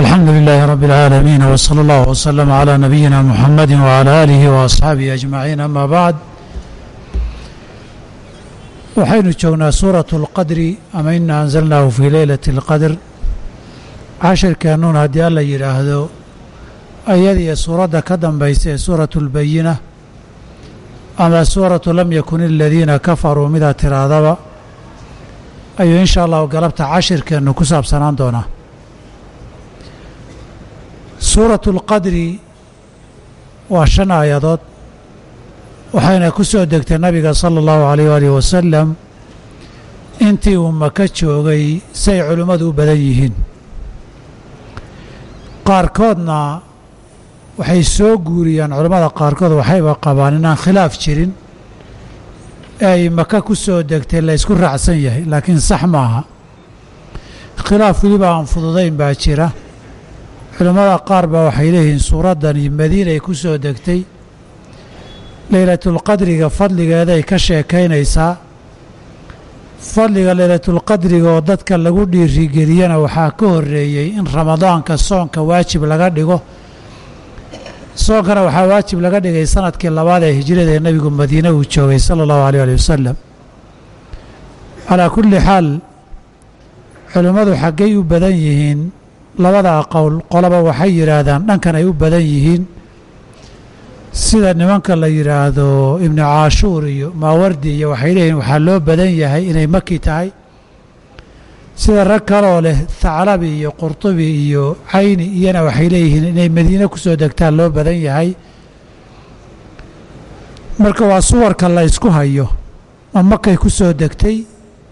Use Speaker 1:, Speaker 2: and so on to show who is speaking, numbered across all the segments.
Speaker 1: alxamdu lilaahi rabi اlcaalamiin wslى اllah wslm عlى nabiyina muxamadi wعalى aalihi وaasxaabihi ajmaciin ama bacd waxaynu joognaa suuraة اlqadri ama ina anzalnaahu fii leylati اlqadr cashirkeennuun haddii alla yidhaahdo ayadiyo suuradda ka dambaysa ee suuraة اlbayina ama suuratu lam yakun aladiina kafaruu midaa tiraadaba ayuu in sha allahu galabta cashirkeennu ku saabsanaan doonaa suuratu اlqadri waa shan aayadood waxayna ku soo degtay nabiga sala اllahu alayh waalih wasalam intii uu maka joogay say culimmadu u badan yihiin. Qaarkoodna waxay soo guuriyaan culammada qaarkood waxayba qabaan inaan khilaaf jirin. Ee ay maka ku soo degtay la ysku raacsan yahay laakiin sax maaha. Khilaaf weliba aan fududayn baa jira culimmada qaar baa waxay leeyihiin suuraddani madiinay ku soo degtay leylatulqadriga fadligeeday ka sheekaynaysaa. Fadliga leylatulqadriga oo dadka lagu dhiirigeliyana waxaa ka horreeyey in ramadaanka soonka waajib laga dhigo. Soonkana waxaa waajib laga dhigay sannadkii labaad ee hijrada ee nebigu madiine uu joogay sala allahu aleyh ali wasalam calaa kulli xaal culimmadu xaggay u badan yihiin labada qowl qolaba waxay yidhaahdaan dhankan ay u badan yihiin. Sida nimanka la yidhaahdo ibnu caashuur iyo maawardi iyo waxay leeyihiin waxaa loo badan yahay inay maki tahay. Sida rag kaloo leh thaclabi iyo qurtubi iyo cayni iyana waxay leeyihiin inay madiine ku soo degtaan loo badan yahay. Marka waa suwarka la ysku hayo ma makay ku soo degtay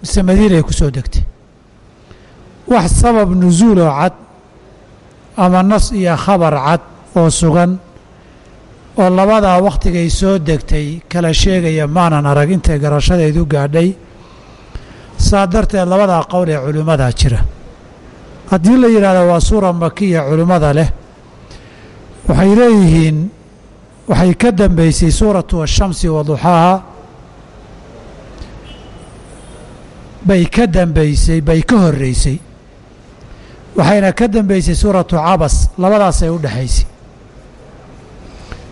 Speaker 1: mise madiinay ku soo degtay? Wax sabab nusuuloo cad ama nas iyo khabar cad oo sugan oo labadaa wakhtigay soo degtay kala sheegaya maanan arag intay garashadaydu gaadhay saa darteed labadaa qowl ee culimmadaa jira. Haddii la yidhahdo waa suura makiya culimmada leh waxay leeyihiin waxay ka dambaysay suuratu ashamsi wa duxaaha bay ka dambaysay bay ka horraysay waxayna ka dambaysay suuratu cabas labadaasay u dhexaysay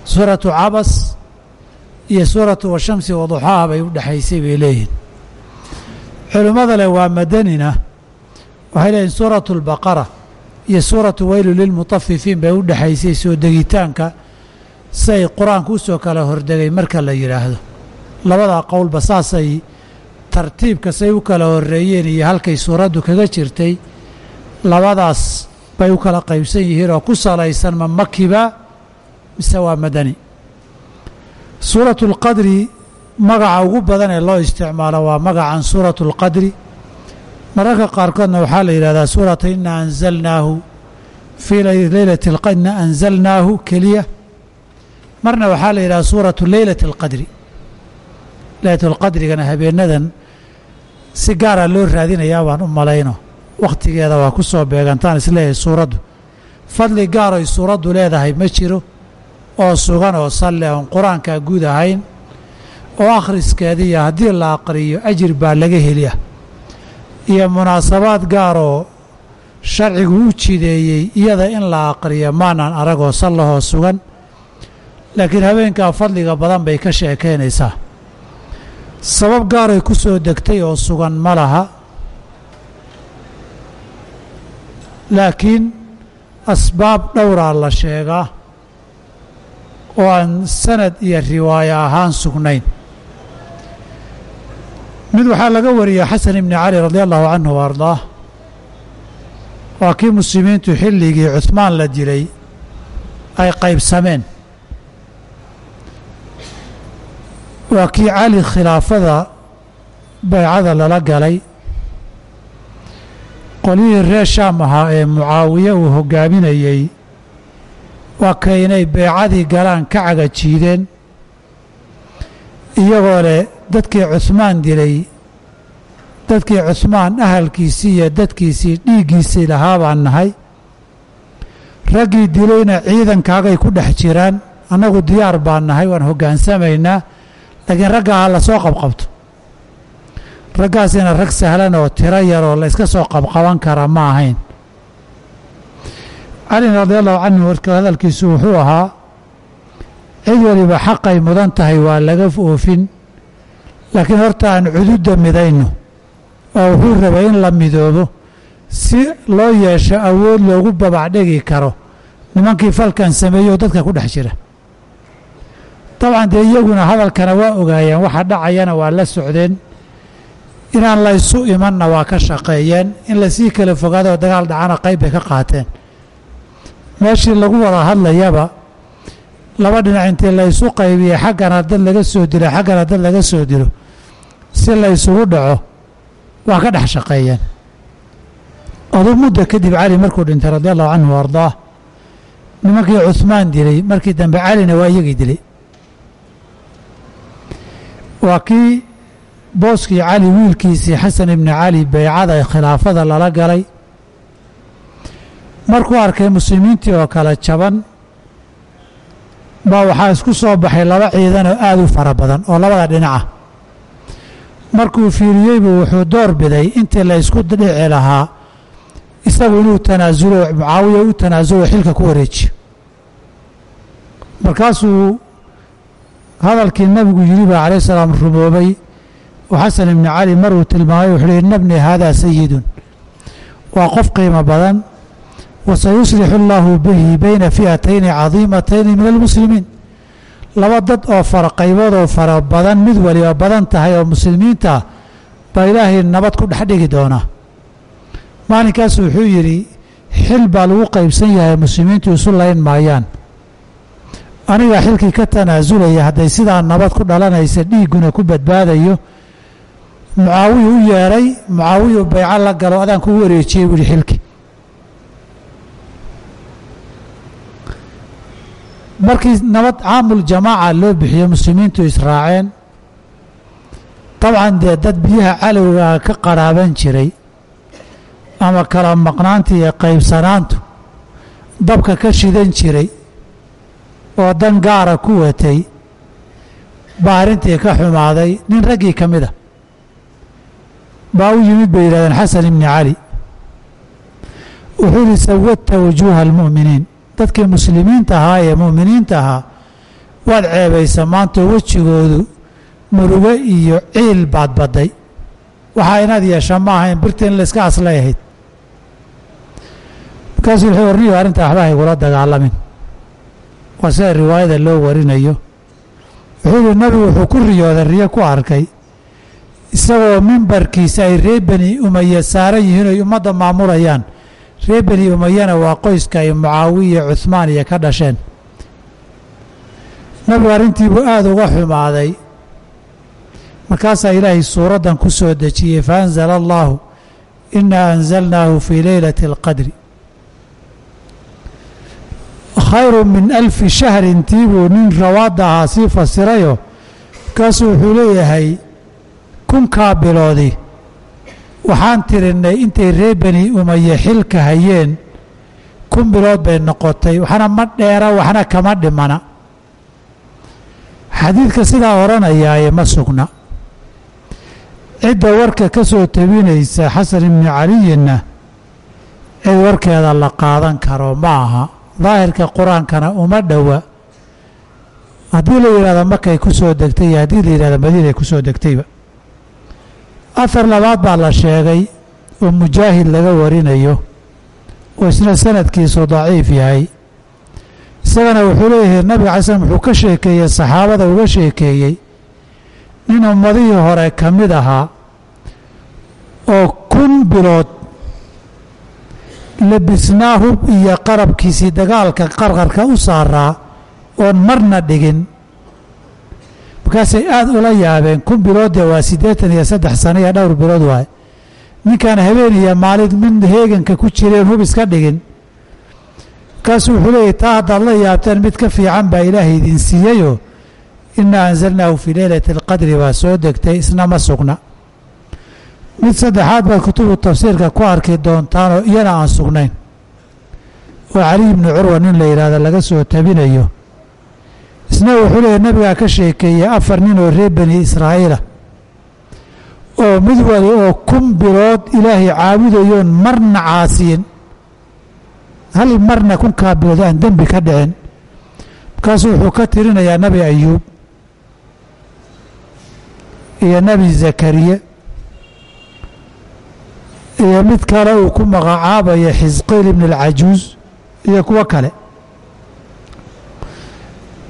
Speaker 1: suuratu cabas iyo suuratu washamsi waduxaaha bay u dhexaysay bay leeyihiin culimmada leh waa madanina waxay leeyihiin suuratu اlbaqara iyo suuratu weylu lilmutafifiin bay u dhexaysay soo degitaanka say qur'aanka u soo kala hordegay marka la yidhaahdo labadaa qowlba saasay tartiibka say u kala horreeyeen iyo halkay suuraddu kaga jirtay labadaas bay u kala qaybsan yihiin oo ku salaysan ma makiba mise waa madani suuratu اlqadri magaca ugu badan ee loo isticmaalo waa magacan suuratu اlqadri mararka qaarkoodna waxaa la yidhahdaa suurata ina anzalnaahu fii leylati ina anzalnaahu keliya marna waxaa la yidhahdaa suuratu leylati اlqadri leylat اlqadrigana habeenadan si gaara loo raadinayaa baan u malayno wakhtigeeda waa ku soo beegantaan is leeyahay suuraddu. Fadli gaaroy suuraddu leedahay ma jiro oo sugan oo salle oon qur'aankaa guud ahayn oo akhriskeediiyo haddii la aqriyo ajir baa laga heliya iyo munaasabaad gaaroo sharcigu u jideeyey iyada in la aqriyo maanaan aragoo sallahoo sugan laakiin habeenkaa fadliga badan bay ka sheekaynaysaa sabab gaaray ku soo degtay oo sugan ma laha laakiin asbaab dhowraa la sheegaa oo aan sanad iyo riwaayo ahaan sugnayn. Mid waxaa laga wariyey xasan ibni cali radi allahu canhu wa waa kii muslimiintu xilligii cuhmaan la dilay ay qaybsameen. Waa kii cali khilaafada baycada lala galay qolyihii reer shaam ahaa ee mucaawiye uu hoggaaminayey waa kay inay beecadii galaan ka caga jiideen. Iyagoo leh dadkii cuhmaan dilay dadkii cuhmaan ahalkiisii iyo dadkiisii dhiiggiisii lahaa baan nahay. Raggii dilayna ciidankaagay ku dhex jiraan annagu diyaar baan nahay waan hoggaansamaynaa laakiin raggaa ha la soo qabqabto raggaasina rag sahlan oo tiro yar oo la yska soo qabqaban kara ma ahayn. Calin radi allahu canhu warka hadalkiisu wuxuu ahaa cid waliba xaqay mudan tahay waa laga oofin laakiin horta aan cududda midayno. Oo wuxuu rabay in la midoobo si loo yeesho awood loogu babacdhigi karo nimankii falkan sameeyey dadka ku dhex jira. Dabcan dee iyaguna hadalkana waa ogaayeen waxa dhacayana waa la socdeen inaan laysu imanna waa ka shaqeeyeen. In la sii kala fogaado oo dagaal dhacana qayb bay ka qaateen. Meeshii lagu wada hadlayaba laba dhinac intii laysu qaybiyey xaggana dad laga soo dilo xaggana dad laga soo dilo si laysugu dhaco waa ka dhex shaqeeyeen. Aduu muddo kadib cali markuu dhintay radi allahu canhu wa ardaah nimankii cuhmaan dilay markii dambe calina waa iyagii dilay. Waa kii booskii cali wiilkiisii xasan ibni cali beycada khilaafada lala galay. Markuu arkay muslimiintii oo kale jaban baa waxaa isku soo baxay laba ciidan oo aada u fara badan oo labada dhinaca. Markuu fiiriyeybu wuxuu door biday intii la ysku dhici lahaa isagu inuu tanaasulo mucaawiya u tanaasulo xilka ku wareejiyo markaasuu hadalkii nabigu yidhi baa calayh salaam rumoobay oo xasan ibni cali maruu tilmaamay wuxuu uhi inna bni haadaa sayidun waa qof qiimo badan wasayuslixu allaahu bihi bayna fi'atayni cadiimatayni min almuslimiin laba dad oo fara qayboodoo fara badan mid waliba badan tahay oo muslimiinta baa ilaahay nabad ku dhex dhigi doonaa maalinkaas wuxuu yidhi xil baa lagu qaybsan yahay muslimiintu isu layn maayaan anigaa xilkii ka tanaasulaya hadday sidaa nabad ku dhalanaysa dhiigguna ku badbaadayo mucaawiyu u yeedhay mucaawiyu bayco la galo adaan kugu wareejiyey buu yihi xilkii markii nabad caamul jamaaca loo bixiyo muslimiintu israaceen dabcan dee dad biyaha calowgaa ka qarhaaban jiray ama kala maqnaanta iyo qaybsanaantu dabka ka shidan jiray oo dan gaara ku watay baa arrintii ka xumaaday nin raggii ka mid a baa u yimid bay yidhahdeen xasan ibni cali wuxuu yihi sawadta wujuuha almu'miniin. Dadkii muslimiinta ahaa ee mu'miniinta ahaa waad ceebaysa maanta wejigoodu murugo iyo ciil baad badday. Waxaa inaad yeesha ma ahayn birta in layska aslay ahayd. Markaasuu wuxuu orniyo arrinta waxba haygula dagaalamin. Waa sida riwaayada loo warinayo. Wuxuu yihi nabigu wuxuu ku riyooday riyo ku arkay isagoo mimbarkiisa ay reer beni umaye saaran yihiin oy ummadda maamulayaan. Reer beni umayana waa qoyska ay mucaawiya cuhmaan iyo ka dhasheen. Nabigu arrintiibuu aada uga xumaaday. Markaasaa ilaahay suuraddan ku soo dejiyey faanzala allaahu inaa anzalnaahu fii leylati اlqadri khayru min alfi shahrin tii buu nin rawaadda ahaa sii fasirayo markaasuu wuxuu leeyahay kunkaa biloodii waxaan tirinnay intay reer beni umaye xilka hayeen kun bilood bay noqotay waxna ma dheera waxna kama dhimana. Xadiidka sidaa odhanayaaye ma sugna. Cidda warka ka soo tabinaysa xasan ibni caliyinna cid warkeeda la qaadan karo ma aha. Daahirka qur'aankana uma dhowa. Haddii la yidhahdo markay ku soo degtay iyo haddii la yidhahdo madiinay ku soo degtayba afar labaad baa la sheegay oo mujaahid laga warinayo oo isna sanadkiisu daciif yahay. Isagana wuxuu leeyahay nabiga cala slm wuxuu ka sheekeeyey saxaabada uga sheekeeyey nin ummadihii hore ka mid ahaa oo kun bilood labisnaa hub iyo qarabkiisii dagaalka qarqarka u saaraa oon marna dhigin markaasay aada ula yaabeen kun biloodee waa siddeetan iyo saddex sano iyo dhowr bilood waay. Ninkaan habeen iyo maalin mid heeganka ku jireen hub iska dhigin. Markaasuu wuxuu leeyahy taa haddaad la yaabteen mid ka fiican baa ilaahay idin siiyeyoo inaa anzalnaahu fii leylati alqadri baa soo degtay isna ma sugna. Mid saddexaad baad kutubu tafsiirka ku arki doontaanoo iyana aan sugnayn. Oo caliy ibni curwa nin la yidhaahdo laga soo tabinayo isna wuxuu leeyahy nabigaa ka sheekeeyey afar nin oo reer bani israa'iila. Oo mid wali oo kun bilood ilaahay caabudayoon marna caasiyin. Hal marna kunkaa bilood aan dembi ka dhicin. Markaasuu wuxuu ka tirinayaa nebi ayuub iyo nebi zakariya iyo mid kale uu ku magacaabaya xisqiil ibn alcajuus iyo kuwo kale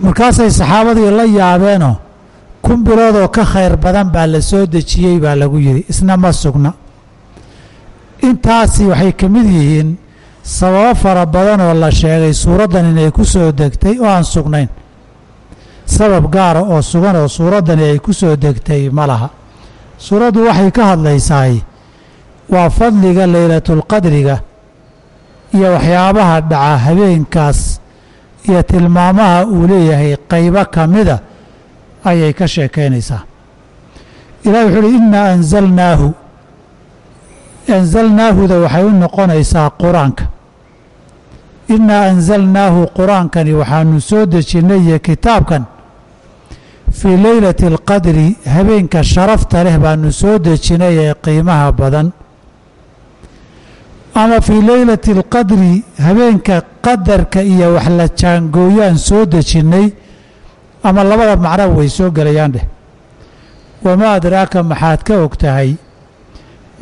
Speaker 1: markaasay saxaabadii la yaabeenoo kun biloodoo ka khayr badan baa la soo dejiyey baa lagu yidhi isna ma sugna. Intaasi waxay ka mid yihiin sababo fara badan oo la sheegay suuraddan inay ku soo degtay oo aan sugnayn. Sabab gaara oo sugan oo suuraddani ay ku soo degtay ma laha. Suuraddu waxay ka hadlaysaay waa fadliga leylatulqadriga iyo waxyaabaha dhaca habeenkaas iyo tilmaamaha uu leeyahay qaybo ka mida ayay ka sheekaynaysaa. Ilahi wuxuu uhi innaa anzalnaahu. Anzalnaahuda waxay u noqonaysaa qur'aanka. Innaa anzalnaahu qur'aankani waxaanu soo dejinnay iyo kitaabkan fii leylati alqadri habeenka sharafta leh baanu soo dejinay ee qiimaha badan ama fii leylati alqadri habeenka qadarka iyo wax la jaangooyaan soo dejinnay ama labada macnaba way soo gelayaan dheh. Wamaa adraaka maxaad ka og tahay?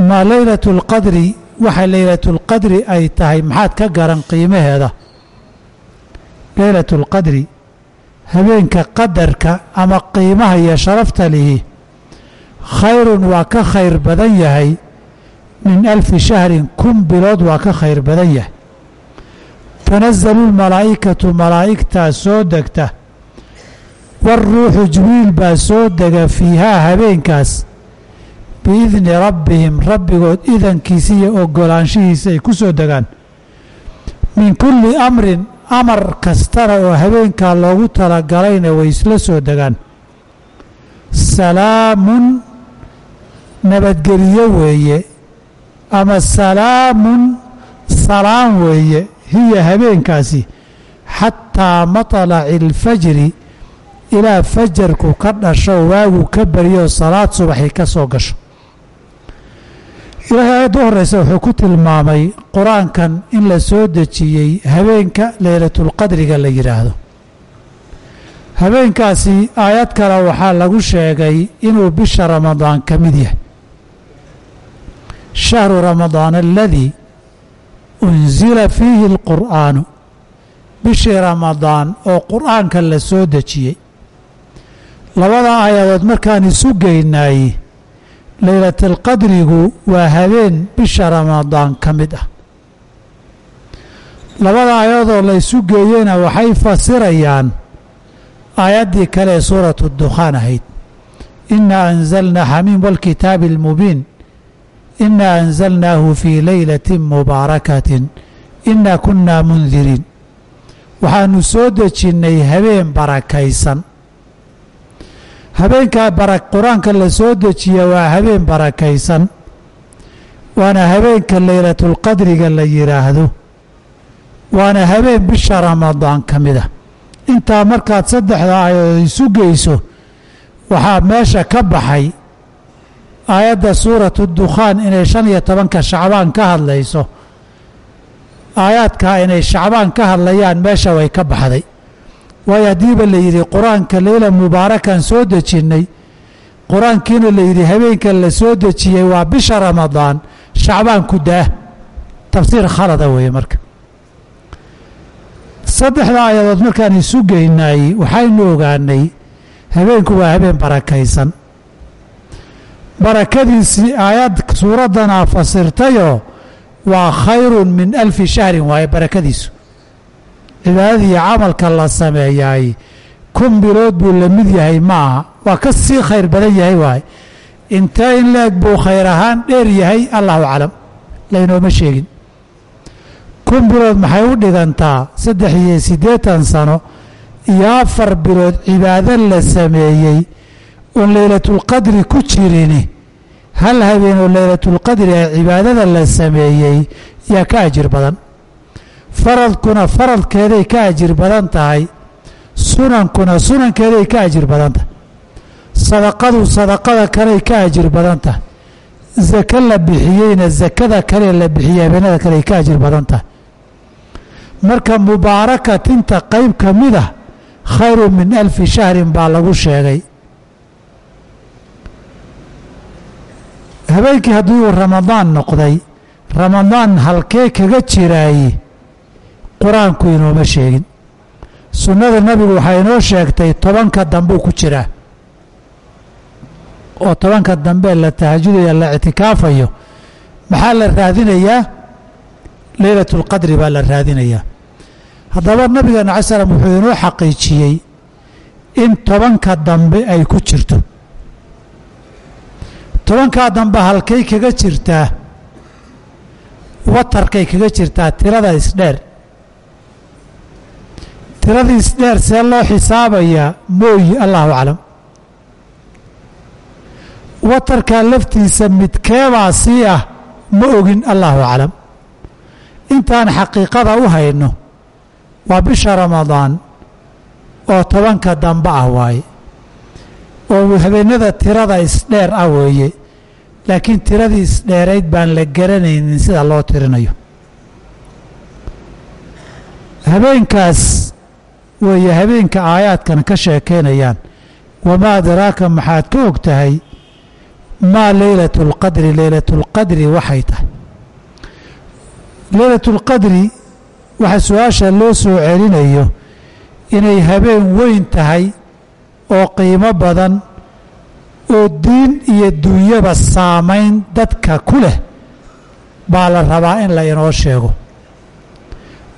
Speaker 1: Maa leylatu alqadri waxa leylatulqadri ay tahay maxaad ka garan qiimaheeda? Leylatu alqadri habeenka qadarka ama qiimaha iyo sharafta lihi khayrun waa ka khayr badan yahay min alfi shahrin kun bilood waa ka khayr badan yahay. Tanazalu lmalaa'ikatu malaa'igtaa soo degta. Waaruuxu jibriil baa soo dega fiihaa habeenkaas. Biidni rabbihim rabbigood idankiisa iyo oggolaanshihiisa ay ku soo degaan. Min kulli amrin amar kastana oo habeenkaa loogu talagalayna way isla soo degaan. Salaamun nabadgeliyo weeye ama salaamun salaan weeye hiya habeenkaasi. Xataa matalaci alfajri ilaa fajarku ka dhasho waagu ka baryo salaad subaxi ka soo gasho. Ilaahay aayadda u horreysa wuxuu ku tilmaamay qur'aankan in la soo dejiyey habeenka leylatulqadriga la yidhaahdo habeenkaasi aayad kale waxaa lagu sheegay inuu bisha ramadaan ka mid yahay shahru ramadaan aladii unsila fiihi alqur'aanu bishii ramadaan oo qur'aanka la soo dejiyey. Labada aayadood markaan isu geynaayey leylatalqadrigu waa habeen bisha ramadaan ka mid ah. Labada aayadoo la ysu geeyeyna waxay fasirayaan aayaddii kale ee suuratu dukhaan ahayd. Inaa anzalnaa xamiim wاlkitaabi اlmubiin inaa anzalnaahu fii leylati mubaarakatin inaa kunaa mundiriin waxaanu soo dejinnay habeen barakaysan habeenkaa qur'aanka la soo dejiya waa habeen barakaysan waana habeenka leylatulqadriga la yidhaahdo waana habeen bisha ramadaan ka mid ah intaa markaad saddexda aayadood isu geyso waxaa meesha ka baxay aayadda suuratu dukhaan inay shan iyo tobanka shacbaan ka hadlayso aayaadkaa inay shacbaan ka hadlayaan meesha way ka baxday. Waayo haddiiba la yidhi qur'aanka leyla mubaarakan soo dejinnay qur'aankiina la yidhi habeenka la soo dejiyey waa bisha ramadaan shacbaan ku daah. Tafsiir khalada weeye marka. Saddexda aayadood markaan isu geynaayey waxaynu ogaanay habeenku waa habeen barakaysan barakadiisii aayad suuraddanaa fasirtayoo waa khayrun min alfi shahrin waaye barakadiisu. Cibaadadiiyo camalka la sameeyaay kun bilood buu la mid yahay ma aha waa ka sii khayr badan yahay waaye intee in la-eg buu khayr ahaan dheer yahay allahu aclam. Laynooma sheegin. Kun bilood maxay u dhigantaa? Saddex iyo siddeetan sano. Iyo afar bilood cibaado la sameeyey oon leylatulqadri ku jirini hal habeen oo leylatulqadri ee cibaadada la sameeyey yaa ka ajir badan? Faradkuna faradkeeday ka ajir badan tahay. Sunankuna sunankeeday ka ajir badan tahay. Sadaqadu sadaqada kaley ka ajir badan tahay. Sako la bixiyeyna sakada kale la bixiyey habeenada kaley ka ajir badan tahay. Marka mubaarakatinta qayb ka mid ah khayru min alfi shahrin baa lagu sheegay habeenkii hadduu ramadaan noqday ramadaan halkee kaga jiraaye qur'aanku inooma sheegin. Sunnada nebigu waxay inoo sheegtay tobanka dambeu ku jiraa oo tobanka dambe la tahajudaya la ictikaafayo. Maxaa la raadinayaa? Leylat اlqadri baa la raadinayaa. Haddaba nabigeena alay slam wuxuu inoo xaqiijiyey in tobanka dambe ay ku jirto tobankaa dambe halkay kaga jirtaa watarkay kaga jirtaa tirada isdheer tiradii isdheer see loo xisaabayaa mooyi allahu aclam. Watarkaa laftiisa midkeebaa sii ah ma ogin allahu aclam. Intaan xaqiiqada u hayno waa bisha ramadaan oo tobanka dambe ah waaye oo habeenada tirada isdheer ah weeye laakiin tiradii isdheerayd baan la garanaynin sida loo tirinayo. Habeenkaas weeye habeenka aayaadkan ka sheekaynayaan wamaa daraaka maxaad ka og tahay? Maa leylatulqadri leylatulqadri waxay tahay. Leylatulqadri waxaa su'aasha loo soo celinayo inay habeen weyn tahay oo qiimo badan oo diin iyo duunyaba saamayn dadka ku leh baa la rabaa in la inoo sheego.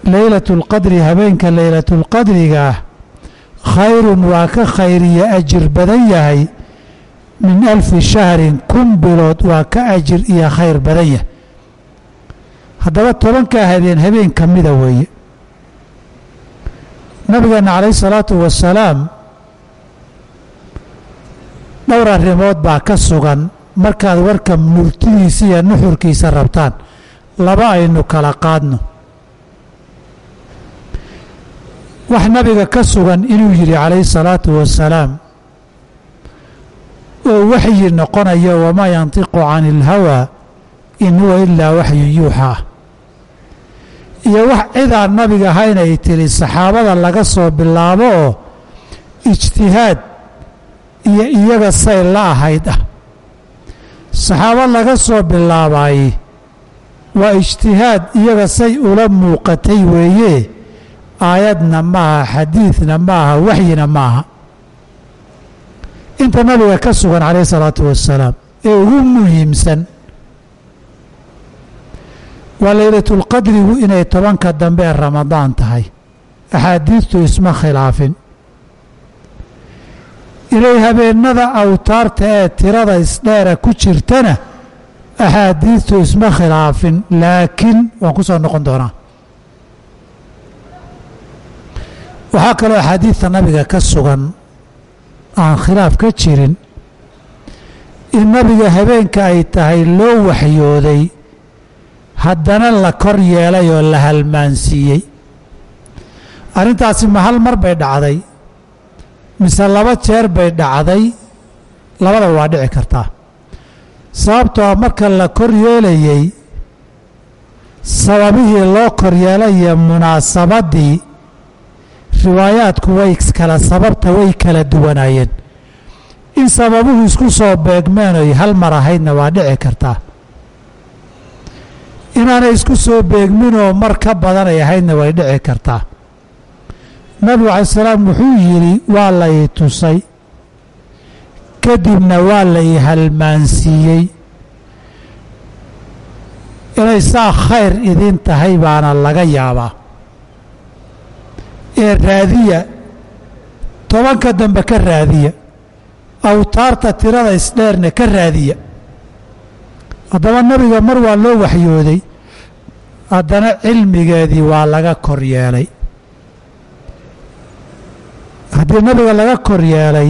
Speaker 1: Leylatu اlqadri habeenka leylatu اlqadriga ah khayrun waa ka khayriyo ajir badan yahay. Min alfi shahrin kun bilood waa ka ajir iyo khayr badan yahay. Haddaba tobankaa habeen habeen ka mida weeye. Nabigeena calayh isalaatu wasalaam dhowr arrimood baa ka sugan. Markaad warka murtidiisa iyo nuxurkiisa rabtaan laba aynu kala qaadno. Wax nabiga ka sugan inuu yidhi calayhi salaatu wasalaam oo waxyi noqonayo wamaa yantiqu cani ilhawaa in huwa ilaa waxyun yuuxaa iyo wax cidaan nabiga ahayn ay tiri saxaabada laga soo bilaabo oo ijtihaad iyo iyaga say la ahayd ah. Saxaabo laga soo bilaabaayey waa ijtihaad iyaga say ula muuqatay weeye? Aayadna maaha xadiidna maaha waxyina maaha inta nabiga ka sugan calayh isalaatu wasalaam ee ugu muhiimsan waa leylatulqadrigu inay tobanka dambe ramadaan tahay. Axaadiidtu isma khilaafin inay habeennada awtaarta ee tirada isdheera ku jirtana axaadiidtu isma khilaafin laakiin waan ku soo noqon doonaa. Waxaa kaloo axaadiidta nabiga ka sugan aan khilaaf ka jirin in nabiga habeenka ay tahay loo waxyooday haddana la kor yeelay oo la halmaansiiyey. Arrintaasi ma hal mar bay dhacday mise laba jeer bay dhacday labada waa dhici kartaa sababtoo marka la kor yeelayey sababihii loo kor yeelaya munaasabaddii riwaayaadku way kala sababta way kala duwanaayeen. In sababuhu isku soo beegmeen oy hal mar ahaydna waa dhici kartaa inaanay isku soo beegminoo mar ka badanay ahaydna way dhici kartaa nabigu calai salaam wuxuu yidhi waa la ii tusay. Kadibna waa la ii halmaansiiyey. Inay saa khayr idin tahay baana laga yaabaa. Ee raadiya tobanka dambe ka raadiya awtaarta tirada isdheerna ka raadiya. Haddaba nabiga mar waa loo waxyooday haddana cilmigeedii waa laga kor yeelay haddii nabiga laga kor yeelay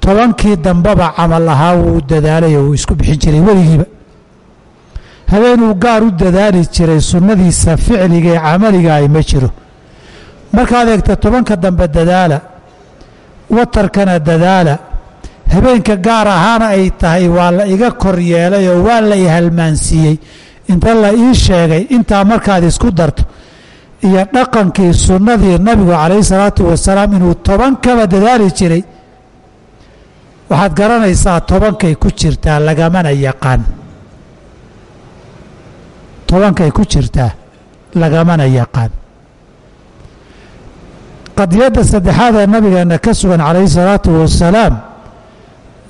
Speaker 1: tobankii dambeba camal ahaa wuu dadaalay oo wuu isku bixin jiray weligiiba. Habeenuu gaar u dadaali jiray sunnadiisa ficliga ee camaliga ay ma jiro. Markaad eegta tobanka dambe dadaala watarkana dadaala. Habeenka gaar ahaana ay tahay waa la iga kor yeelay oo waa la i halmaansiiyey. Inta la ii sheegay intaa markaad isku darto iyo dhaqankii sunnadii nabigu calayhi salaatu wasalaam inuu tobankaba dadaali jiray waxaad garanaysaa tobankay ku jirtaa lagamana yaqaan. Tobankay ku jirtaa lagamana yaqaan. Qadiyadda saddexaad ee nabigeenna ka sugan calayhi salaatu wasalaam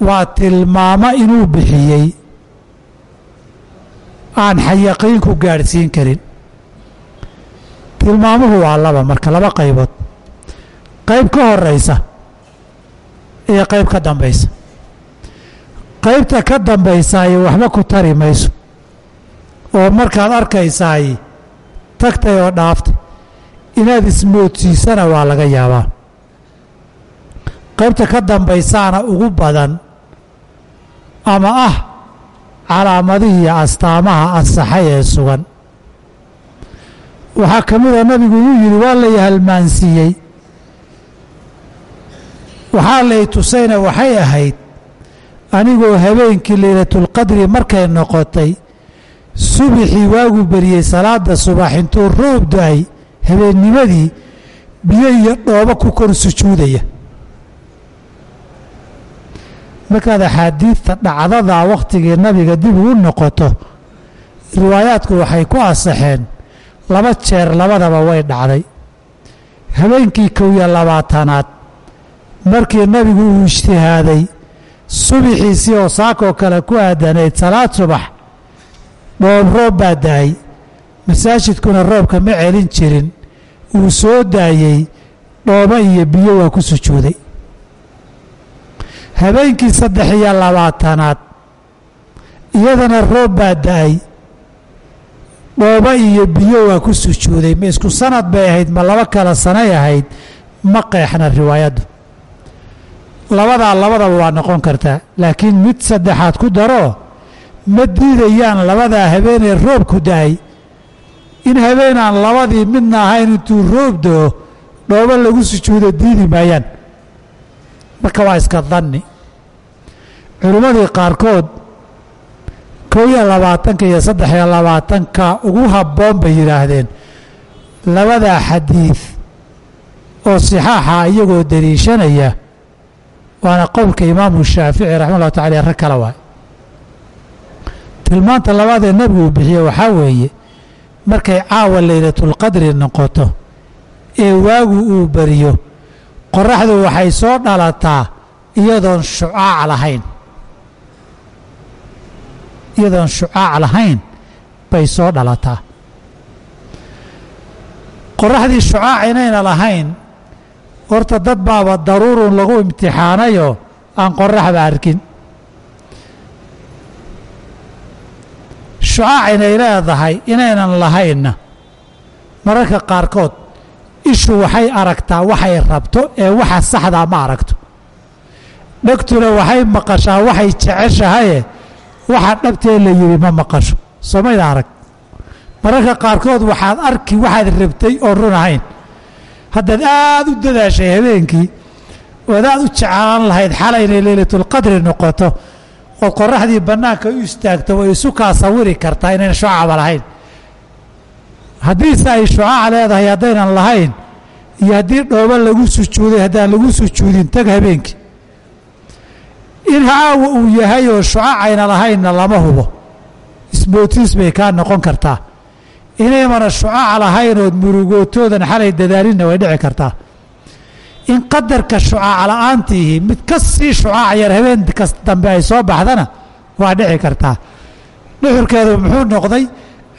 Speaker 1: waa tilmaamo inuu bixiyey aan xayaqiin ku gaadhsiin karin tilmaamuhu waa laba marka laba qaybood. Qayb ka horaysa iyo qayb ka dambaysa. Qaybta ka dambaysaay waxba ku tari mayso. Oo markaad arkaysaay tagtay oo dhaaftay inaad ismoodsiisana waa laga yaabaa. Qaybta ka dambaysaana ugu badan ama ah calaamadihii astaamaha ansaxay ee sugan waxaa ka mida nabigu uu yidhi waa lay halmaansiiyey. Waxaa lay tusayna waxay ahayd anigoo habeenkii laylatulqadri markay noqotay subixii waagu beriyey salaada subax intuu roob do-ay habeennimadii biyo iyo dhoobo ku kor sujuudaya. Markaad axaadiidta dhacdadaa wakhtigii nabiga dib ugu noqoto riwaayaadku waxay ku asaxeen laba jeer labadaba way dhacday. Habeenkii kow iyo labaatanaad markii nabigu uu ijtihaaday subixiisii oo saakoo kale ku aadanayd salaad subax dhoob roob baa da'ay masaajidkuna roobka ma celin jirin uu soo daayey dhoobo iyo biyo waa ku sujuuday. Habeenkii saddex iyo labaatanaad iyadana roob baa da'ay dhoobo iyo biyo waa ku sujuuday. Ma isku sanad bay ahayd ma laba kala sanay ahayd ma qeexna riwaayaddu. Labadaa labadaba waa noqon kartaa laakiin mid saddexaad ku daroo ma diidayaan labadaa habeenee roobku da'ay. In habeenaan labadii midna ahayn intuu roob do-o dhoobo lagu sujuudo diidi maayaan. Marka waa iska danni. Culimmadii qaarkood kow iyo labaatanka iyo saddex iyo labaatanka ugu habboon bay yidhaahdeen. Labadaa xadiid oo sixaaxa iyagoo deliishanaya waana qowlka imaamu shaafici raxima ullahu tacala rag kale waay. Tilmaanta labaad ee nebigu uu bixiye waxaa weeye markay caawa laylatulqadri noqoto ee waagu uu beriyo qoraxdu waxay soo dhalataa iyadoon shucaac lahayn iyadoon shucaac lahayn bay soo dhalataa. Qoraxdii shucaac inayna lahayn horta dad baaba daruurun lagu imtixaanayoo aan qoraxba arkin. Shucaac inay leedahay inaynan lahaynna mararka qaarkood ishu waxay aragtaa waxay rabto ee waxa saxdaa ma aragto. Dhegtuna waxay maqashaa waxay jeceshahaye waxa dhabtee la yidhi ma maqasho. Somayda arag. Mararka qaarkood waxaad arki waxaad rabtay oon run ahayn. Haddaad aad u dadaashay habeenkii ood aad u jeclaan lahayd xalay inay noqoto oo qoraxdii bannaanka u istaagto way isu kaa sawiri kartaa inayna shucaba lahayn. Haddiise ay shucaac leedahay haddaynan lahayn iyo haddii dhoobo lagu sujuuday haddaan lagu sujuudin tag habeenkii in caawa uu yahay oo shucaacayna lahaynna lama hubo. Isbootiis bay kaa noqon kartaa. Inaymana shucaac lahayn ood murugootoodan xalay dadaalinna way dhici kartaa. In qadarka shucaac la'aantiihi mid ka sii shucaac yar habeen kas dambe ay soo baxdana waa dhici kartaa. Dhuxurkeedu muxuu noqday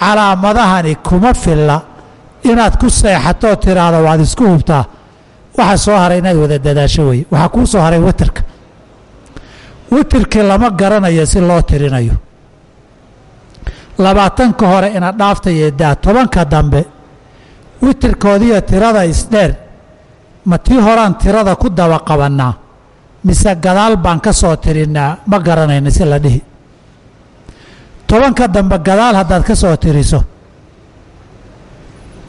Speaker 1: calaamadahani kuma filla. Inaad ku seexatoo tiraahdo waad isku hubtaa. Waxa soo haray inaad wada dadaasho weye waxaa kuu soo haray witerka witerkii lama garanayo si loo tirinayo. Labaatanka hore ina dhaaftayee daa tobanka dambe witerkoodiiyo tirada isdheer ma tii horaan tirada ku daba qabannaa? Mise gadaal baan ka soo tirinnaa ma garanayno si la dhihi. Tobanka dambe gadaal haddaad ka soo tiriso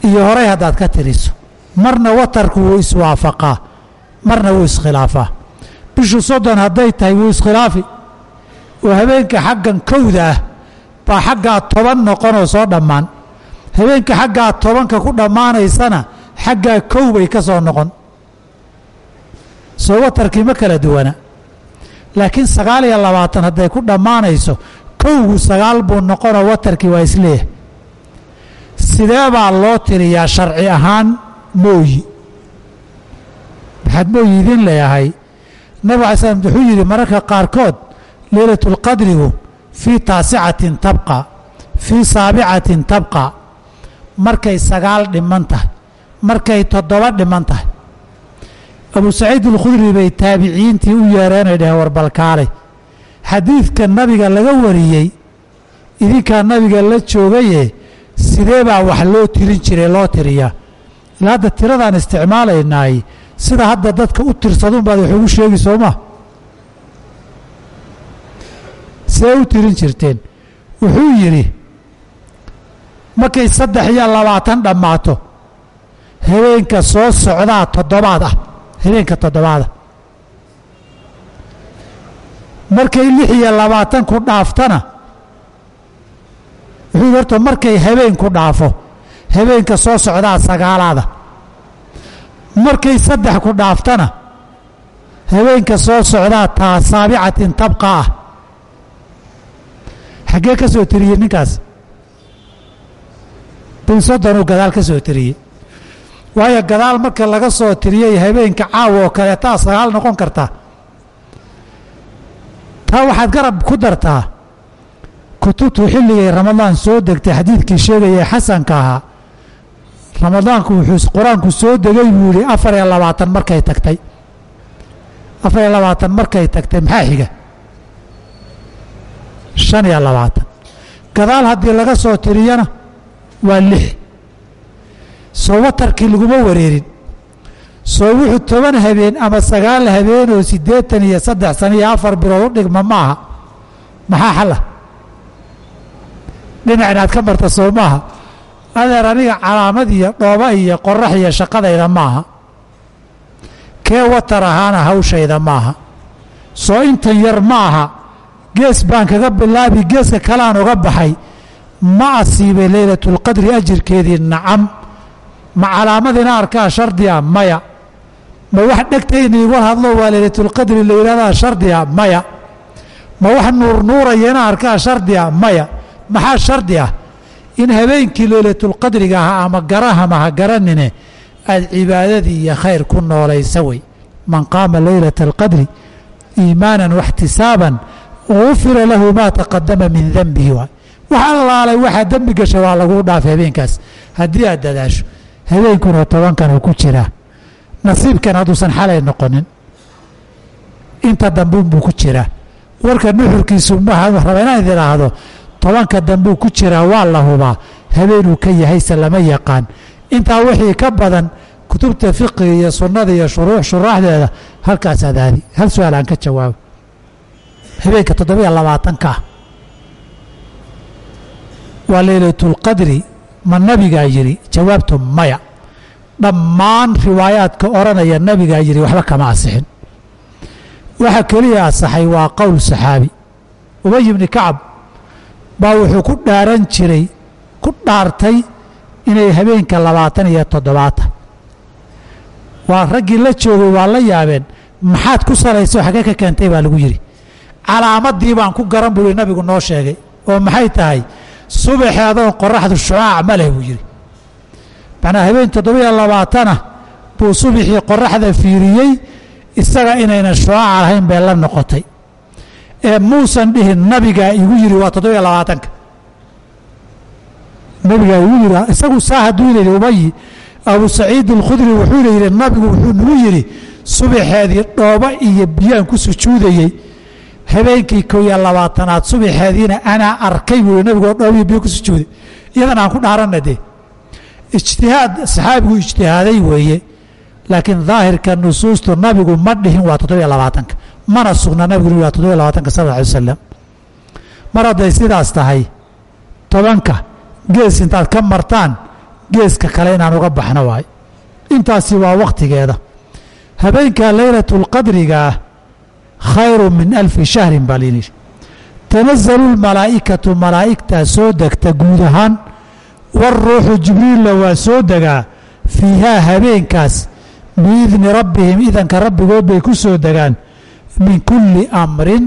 Speaker 1: iyo horey haddaad ka tiriso marna watarku wuu iswaafaqaa marna wuu iskhilaafaa bishu soddon hadday tahay wuu iskhilaafi. Oo habeenka xaggan kowda ah baa xaggaa toban noqonoo soo dhammaan. Habeenka xaggaa tobanka ku dhammaanaysana xaggaa kow bay ka soo noqon. Soo watarkii ma kala duwana. Laakiin sagaal iyo labaatan hadday ku dhammaanayso kowgu sagaal buu noqonoo watarkii waa is leeyahay. Sidee baa loo tiriyaa sharci ahaan mooyi? Maxaad mooyi idin leeyahay nabig alay slam wuxuu yidhi mararka qaarkood leylatulqadrigu fii taasicatin tabqa fii saabicatin tabqa. Markay sagaal dhiman tahay markay toddoba dhiman tahay. Abu saciid alkhudri bay taabiciintii u yeereenay dhaheen warbalkaalay xadiidka nabiga laga wariyey idinkaa nabiga la joogaye sidee baa wax loo tirin jiray loo tiriyaa? Ilaa hadda tiradaan isticmaalaynaay sida hadda dadka u tirsadun baad wax ugu sheegi sooma. See u tirin jirteen. Wuxuu yidhi markay saddex iyo labaatan dhammaato habeenka soo socdaa toddobaad ah habeenka toddobaada markay lix iyo labaatan ku dhaaftana wuxuu yidhi horta markay habeen ku dhaafo habeenka soo socdaa sagaalaada markay saddex ku dhaaftana habeenka soo socdaa taa saabicatin tabqa ah. Xaggee ka soo tiriyey ninkaas? Bin soddonuu gadaal ka soo tiriyey. Waayo gadaal marka laga soo tiriyey habeenka caawa oo kale taa sagaal noqon kartaa taa waxaad garab ku dartaa kutubtu xilligay ramadaan soo degtay xadiidkii sheegaya xasanka ahaa ramadaanku wuxuu qur'aanku soo degay buu yihi afar iyo labaatan markay tagtay. Afar iyo labaatan markay tagtay maxaa xiga? Shan iyo labaatan. Gadaal haddii laga soo tiriyana waa lix. Soo watarkii laguma wareerin. Soo wuxuu toban habeen ama sagaal habeen oo siddeetan iyo saddex sano iyo afar bilood u dhigma ma aha maxaa xala dhinac ka marta soo maaha adeer aniga calaamad iyo dhooba iyo qorax iyo shaqadayda maaha. Kee watar ahaana hawshayda maaha? Soo intan yar ma aha gees baan kaga bilaabi geeska kaleaan uga baxay ma asiibay leylatulqadri ajirkeedii nacam. Ma calaamadina arkaa shardiga maya. Ma wax dhegtayna igu hadlo waa leylatulqadri la yidhahdaa shardiga maya. Ma wax nuurnuurayana arkaa shardiga maya. Maxaa shardi ah in habeenkii leylatulqadriga ahaa ama garahama ha garanine aad cibaadadii iyo khayr ku noolaysa wey man qaama leylata alqadri iimaanan waxtisaaban gufira lahu maa taqadama min denbihi waay wax allaalay waxaa dembi gasha waa laguu dhaafay habeenkaas. Haddii aad dadaasho habeenkuna tobankan uu ku jiraa. Nasiibkan hadduusan xalay noqonin inta dambeunbuu ku jiraa. Warka nuxurkiisu raba inaan idhaahdo tobanka dambuu ku jiraa waa la hubaa. Habeenuu ka yahayse lama yaqaan. Intaa wixii ka badan kutubta fiqiga iyo sunnada iyo shuruux shuraaxdeeda halkaas adaadi hal su'aal aan ka jawaabo. Habeenka toddobiyo labaatanka ah. Waa leylatulqadri ma nabigaa yidhi? Jawaabtu maya. Dhammaan riwaayaadka odhanaya nabigaa yidhi waxba kama asixin waxa keliya asaxay waa qowl saxaabi. Ubay ibni kacab baa wuxuu ku dhaaran jiray ku dhaartay inay habeenka labaatan iyo toddobaatan. Waa raggii la joogay waa la yaabeen maxaad ku salayso xaggee ka keentay baa lagu yidhi. Calaamadii baan ku garan buu nabigu noo sheegay oo maxay tahay subaxeedoon qoraxdu shucaac ma leh buu yidhi. Macnaa habeen toddobiyo labaatana buu subaxii qoraxda fiiriyey isaga inaynan shucaac ahayn bay la noqotay ee muusan dhihin nabigaa igu yidhi waa toddobiyo labaatanka. Nabigaa igu yidhi isagu saa hadduu yidhi ubayi abu saciid alkhudri wuxuuna yidhi nabigu wuxuu nagu yidhi subaxeedii dhooba iyo biyaan ku sujuudayey habeenkii kow iyo labaatanaad subaxeediina anaa arkay buu nabigoo dhooba iyo biyo ku sujuuday. Iyadan aan ku dhaaranna dee. Ijtihaad saxaabigu ijtihaaday weeye laakiin daahirka nusuustu nabigu ma dhihin waa toddobiyo labaatanka mana sugna nabigu waa toddobiyo labaatanka sal alay wasalam mar hadday sidaas tahay tobanka gees intaad ka martaan geeska kale inaan uga baxno waay. Intaasi waa wakhtigeeda habeenka leylatulqadrigaa khayru min alfi shahrin baa layidhi. Tanazalu lmalaa'ikatu malaa'igtaa soo degta guud ahaan waruuxu jibriilla waa soo degaa fiihaa habeenkaas biidni rabbihim idanka rabbigood bay ku soo degaan min kulli amrin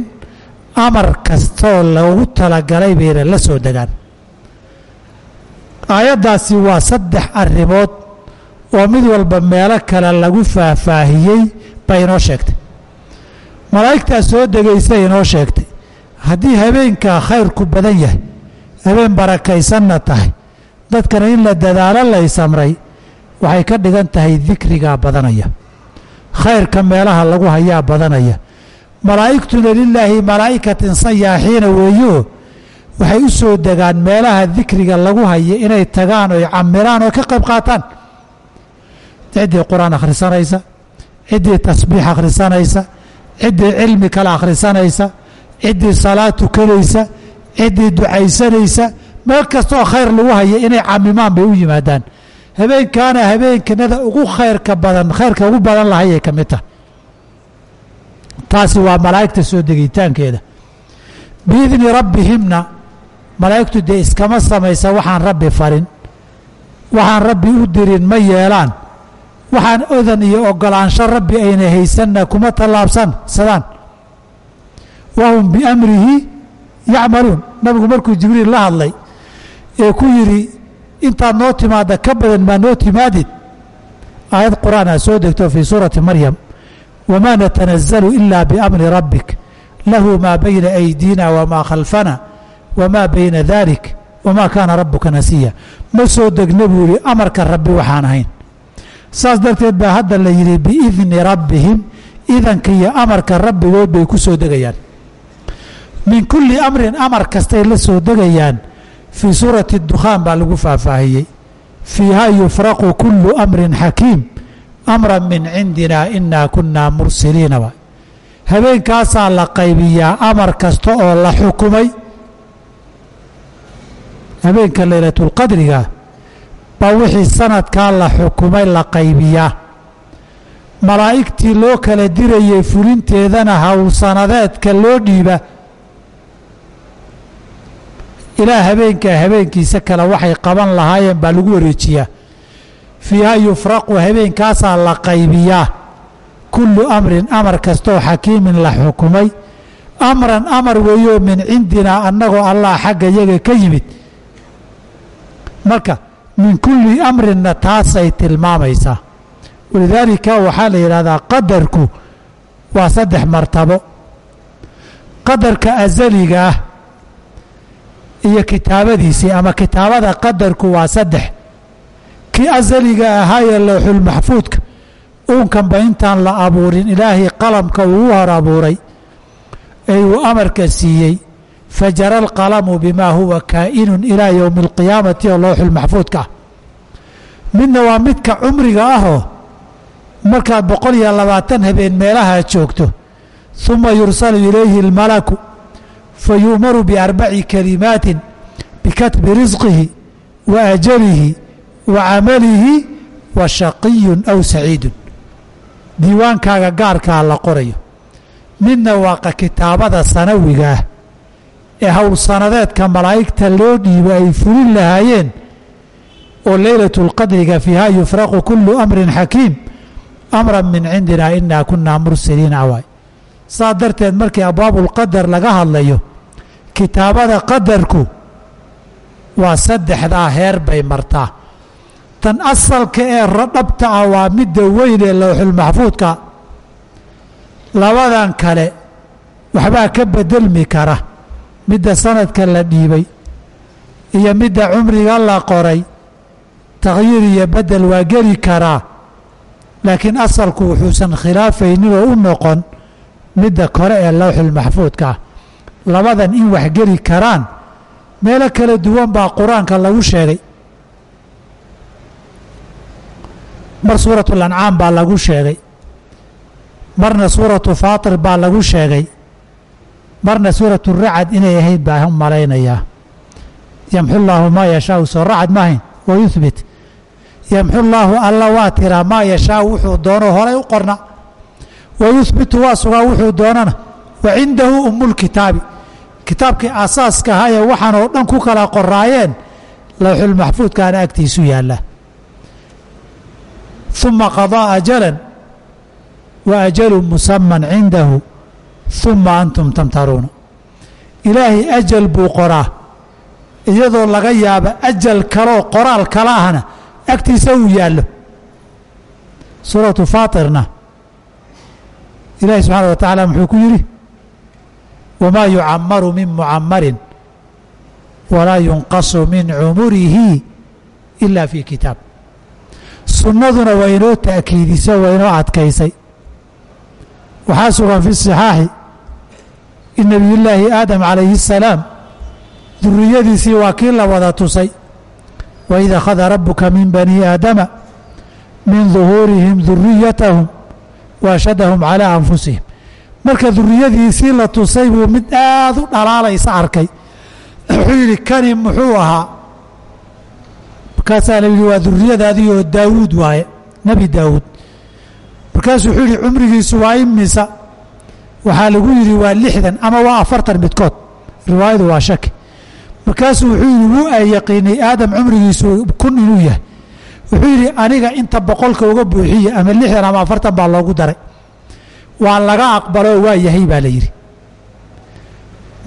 Speaker 1: amar kastoo lagu talagalay bayna la soo degaan. Aayaddaasi waa saddex arrimood oo mid walba meelo kale lagu faahfaahiyey bay inoo sheegtay. Malaa'igtaa soo degaysa inoo sheegtay haddii habeenkaa khayrku badan yahay habeen barakaysanna tahay dadkana in la dadaalo lay samray waxay ka dhigan tahay dikrigaa badanaya. Khayrka meelaha lagu hayaa badanaya malaa'igtuna lilaahi malaa'ikatin sayaaxiina weeyo waxay u soo degaan meelaha dikriga lagu haya inay tagaan oy camiraan oo ka qayb qaataan. Ciddii qur'aan akhrisanaysa ciddii tasbiix akhrisanaysa ciddii cilmi kale akhrisanaysa ciddii salaad tukanaysa ciddii ducaysanaysa meel kastaoo khayr lagu haya inay camimaan bay u yimaadaan. Habeenkaana habeenkanada ugu khayrka badan khayrka ugu badan lahayay ka mid tahay taasi waa malaa'igta soo degitaankeeda. Biidni rabbihimna malaa'igtu dee iskama samaysa waxaan rabbi farin. Waxaan rabbi u dirin ma yeelaan. Waxaan odan iyo ogolaansho rabbi ayna haysanna kuma tallaabsan sadaan. Wahum biamrihi yacmaluun. Nabigu markuu jibriil la hadlay ee ku yidhi intaad noo timaadda ka badan maa noo timaadid. Aayad qur'aan aa soo degto fii suurati maryam wamaa natanazalu ila biamri rabbik lahu maa bayna aydiina wamaa khalfana wamaa bayna dalik wamaa kaana rabuka nasiya ma soo degna buu yihi amarka rabbi waxaan ahayn saas darteed baa hadda la yidhi biidni rabbihim idanka iyo amarka rabbigood bay ku soo degayaan min kulli amrin amar kastay la soo degayaan fii suurati dukhaan baa lagu faahfaahiyey fiiha yufraqu kullu amrin xakiim amran min cindina inaa kunaa mursiliina habeenkaasaa la qaybiyaa amar kasta oo la xukumay habeenka laylatulqadriga baa wixii sanadkaa la xukumay la qaybiyaa malaa'igtii loo kala dirayay fulinteedana howlsanadeedka loo dhiiba ilaa habeenkaa habeenkiisa kale waxay qaban lahaayeen baa lagu wareejiyaa fiiha yufraqu habeenkaasaa la qaybiyaa. Kullu amrin amar kastooo xakiimin la xukumay. Amran amar weeyoo min cindinaa annagoo allah xagga yaga ka yimid. Marka min kulli amrinna taasay tilmaamaysaa. Walidaalika waxaa la yidhahdaa qadarku waa saddex martabo. Qadarka asaliga ah iyo kitaabadiisii ama kitaabada qadarku waa saddex kii asaliga ahaayee lowxulmaxfuudka uunkanba intaan la abuurin ilaahay qalamka uu u hor abuuray ee uu amarka siiyey. Fajara alqalamu bimaa huwa kaa'inun ilaa yowmi alqiyaamati oo lowxulmaxfuudka ah. Midna waa midka cumriga ahoo markaad boqol iyo labaatan habeen meelaha joogto. Uma yursalu ilayhi almalaku fa biarbaci kalimaatin bikatbi risqihi wa ajalihi wa camalihi wa shaqiyun aw saciidun. Diiwaankaaga gaarkaa la qorayo. Midna waa kitaabada sanawiga ah ee howlsanadeedka malaa'igta loo dhiibo ay fulin lahaayeen oo leylatu lqadriga fiiha yufraqu kullu amrin xakiim amran min cindina inaa kunaa mursiliina waay saas darteed markii abwaabulqadar laga hadlayo kitaabada qadarku waa saddexdaa heer bay martaa tan asalka ee dhabta ah waa midda weyn ee lowxulmaxfuudka labadan kale waxbaa ka bedelmi kara. Midda sanadka la dhiibay iyo midda cumriga la qoray takhyiir iyo bedel waa geli karaa. Laakiin asalku wuxuusan khilaafaynin oo u noqon midda kore ee lowxulmaxfuudka labadan in wax geli karaan meelo kala duwan baa qur'aanka lagu sheegay mar suuratu lancaam baa lagu sheegay. marna suuratu faatir baa lagu sheegay. marna suuratu racad inay ahayd baa malaynayaa. yamxu llaahu maa yashaau soo racad maahayn wa yuhbit yamxu llaahu alla waa tiraa maa yashaau wuxuu doono horay u qorna. wa yuhbitu waa sugaa wuxuu doonana. wa cindahu umulkitaabi kitaabkii aasaaska ahaa ee waxaan oo dhan ku kala qoraayeen lowxulmaxfuudkaana agtiisu yaallaa uma qadaa ajalan wa ajalu musaman cindahu uma antum tamtaruuna ilaahay ajal buu qoraa iyadoo laga yaaba ajal kaleoo qoraal kala ahna agtiisa uu yaallo suuratu faatirna ilaahi subxaana wa tacaala muxuu ku yidhi wamaa yucamaru min mucamarin walaa yunqasu min cumurihi ila fii kitaab sunnaduna waa inoo ta'kiidisay waa inoo adkaysay waxaa sugan fi صixaaxi in nebiyullaahi aadam calayhi الsalaam duriyadiisii waa kii la wada tusay waid akhada rabuka min bani aadama min duhuurihim duriyatahum waashadahum calىa anfusihim marka duriyadiisii la tusay buu mid aad u dhalaalaysa arkay wuxuu yidhi kani muxuu ahaa Markaasaa la waa duriyadaadii oo daawuud waaye nebi daawuud. Markaasuu wuxuu yidhi cumrigiisu waa imisa waxaa lagu yidhi waa lixdan ama waa afartan midkood. Riwaayadu waa shaki. Markaasuu wuxuu yidhi wuu ay yaqiinay aadam cumrigiisu kun inuu yahay. Wuxuu yidhi aniga inta boqolka uga buuxiya ama lixdan ama afartan baa loogu daray. Waa laga aqbaloo waa yahay baa la yidhi.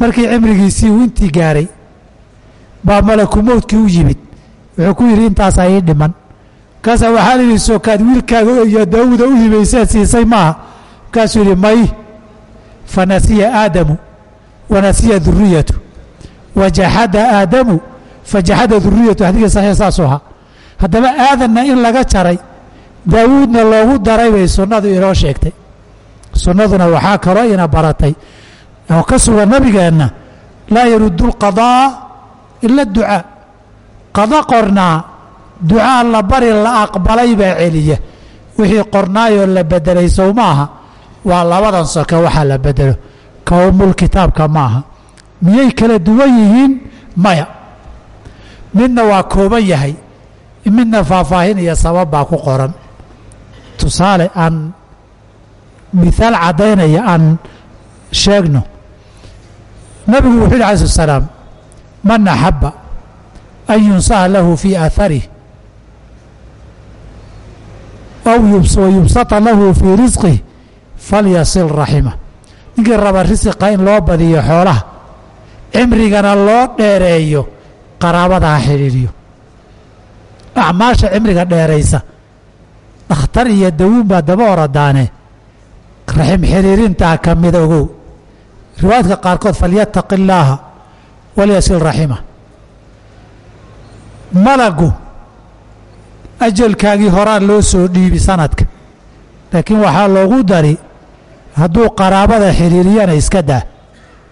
Speaker 1: Markii cimrigiisii uu intii gaaray baa malaku mowdkii u yimid wuxuu ku yidhi intaasaa ii dhiman. Markaasaa waxaa la yidhi sookaad wiilkaaga iyo daawuuda u hibaysaad siisay maaha. Markaasuu yidhi may fa nasiya aadamu wa nasiya duriyatu wa jaxada aadamu fa jaxada duriyatu xadiiska saxiix saasuu ahaa haddaba aadanna in laga jaray daawuudna loogu daray bay sunnadu inoo sheegtay. Sunnaduna waxaa kaloo ina baratay. Oo ka sugan nabigeenna laa yaruddu اlqadaa ila اducaa qada qornaa ducaa la bari la aqbalay baa celiya wixii qornaayoo la bedelay sow ma aha. Waa labadan soke waxaa la bedelo kawmul kitaabka ma aha. Miyay kala duwan yihiin? Maya. Midna waa kooban yahay. Midna faahfaahin iyo sabab baa ku qoran. Tusaale aan mihaal caddaynaya aan sheegno. Nabigu wuxuu yidhi alai slat salaam man axabba an yunsaha lahu fii aaharih aw wayubsata lahu fii risqih falyasil raxima ninkii raba risiqa in loo badiyo xoolaha cimrigana loo dheereeyo qaraabada ha xidhiiriyo acmaasha cimriga dheeraysa dhakhtar iyo dawuun baa daba oradaane raxim xiriirintaa ka mida ogow riwaayadka qaarkood malagu. Ajalkaagii horaa loo soo dhiibi sanadka. Laakiin waxaa loogu dari hadduu qaraabada xiriiriyana iska daa.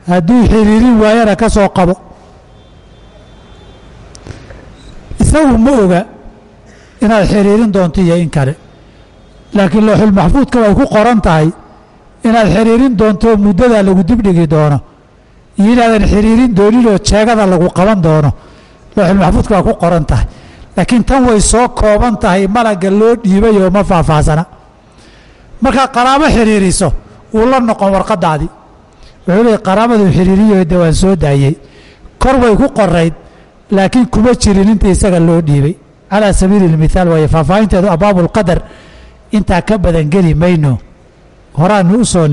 Speaker 1: Hadduu xiriirin waayana ka soo qabo. Isagu ma oga inaad xiriirin doonto iyo in kale. Laakiin looxulmaxfuudka way ku qoran tahay inaad xiriirin doonto muddadaa lagu dibdhigi doono. Iyo inaadan xiriirin dooninoo jeegada lagu qaban doono looxulmaxfuudka waa ku qoran tahay. Laakiin tan way soo kooban tahay malagga loo dhiibay oo ma faahfaahsana. Markaad qaraabo xiriiriso wuu la noqon warqadaadii wuxuu leey qaraabadu xiriiriyo de waan soo daayey kor way ku qorayd laakiin kuma jirin inta isaga loo dhiibay. Calaa sabiili اlmithaal waaye faahfaahinteedu abwaabulqadar intaa ka badan geli mayno. Horaanu u soo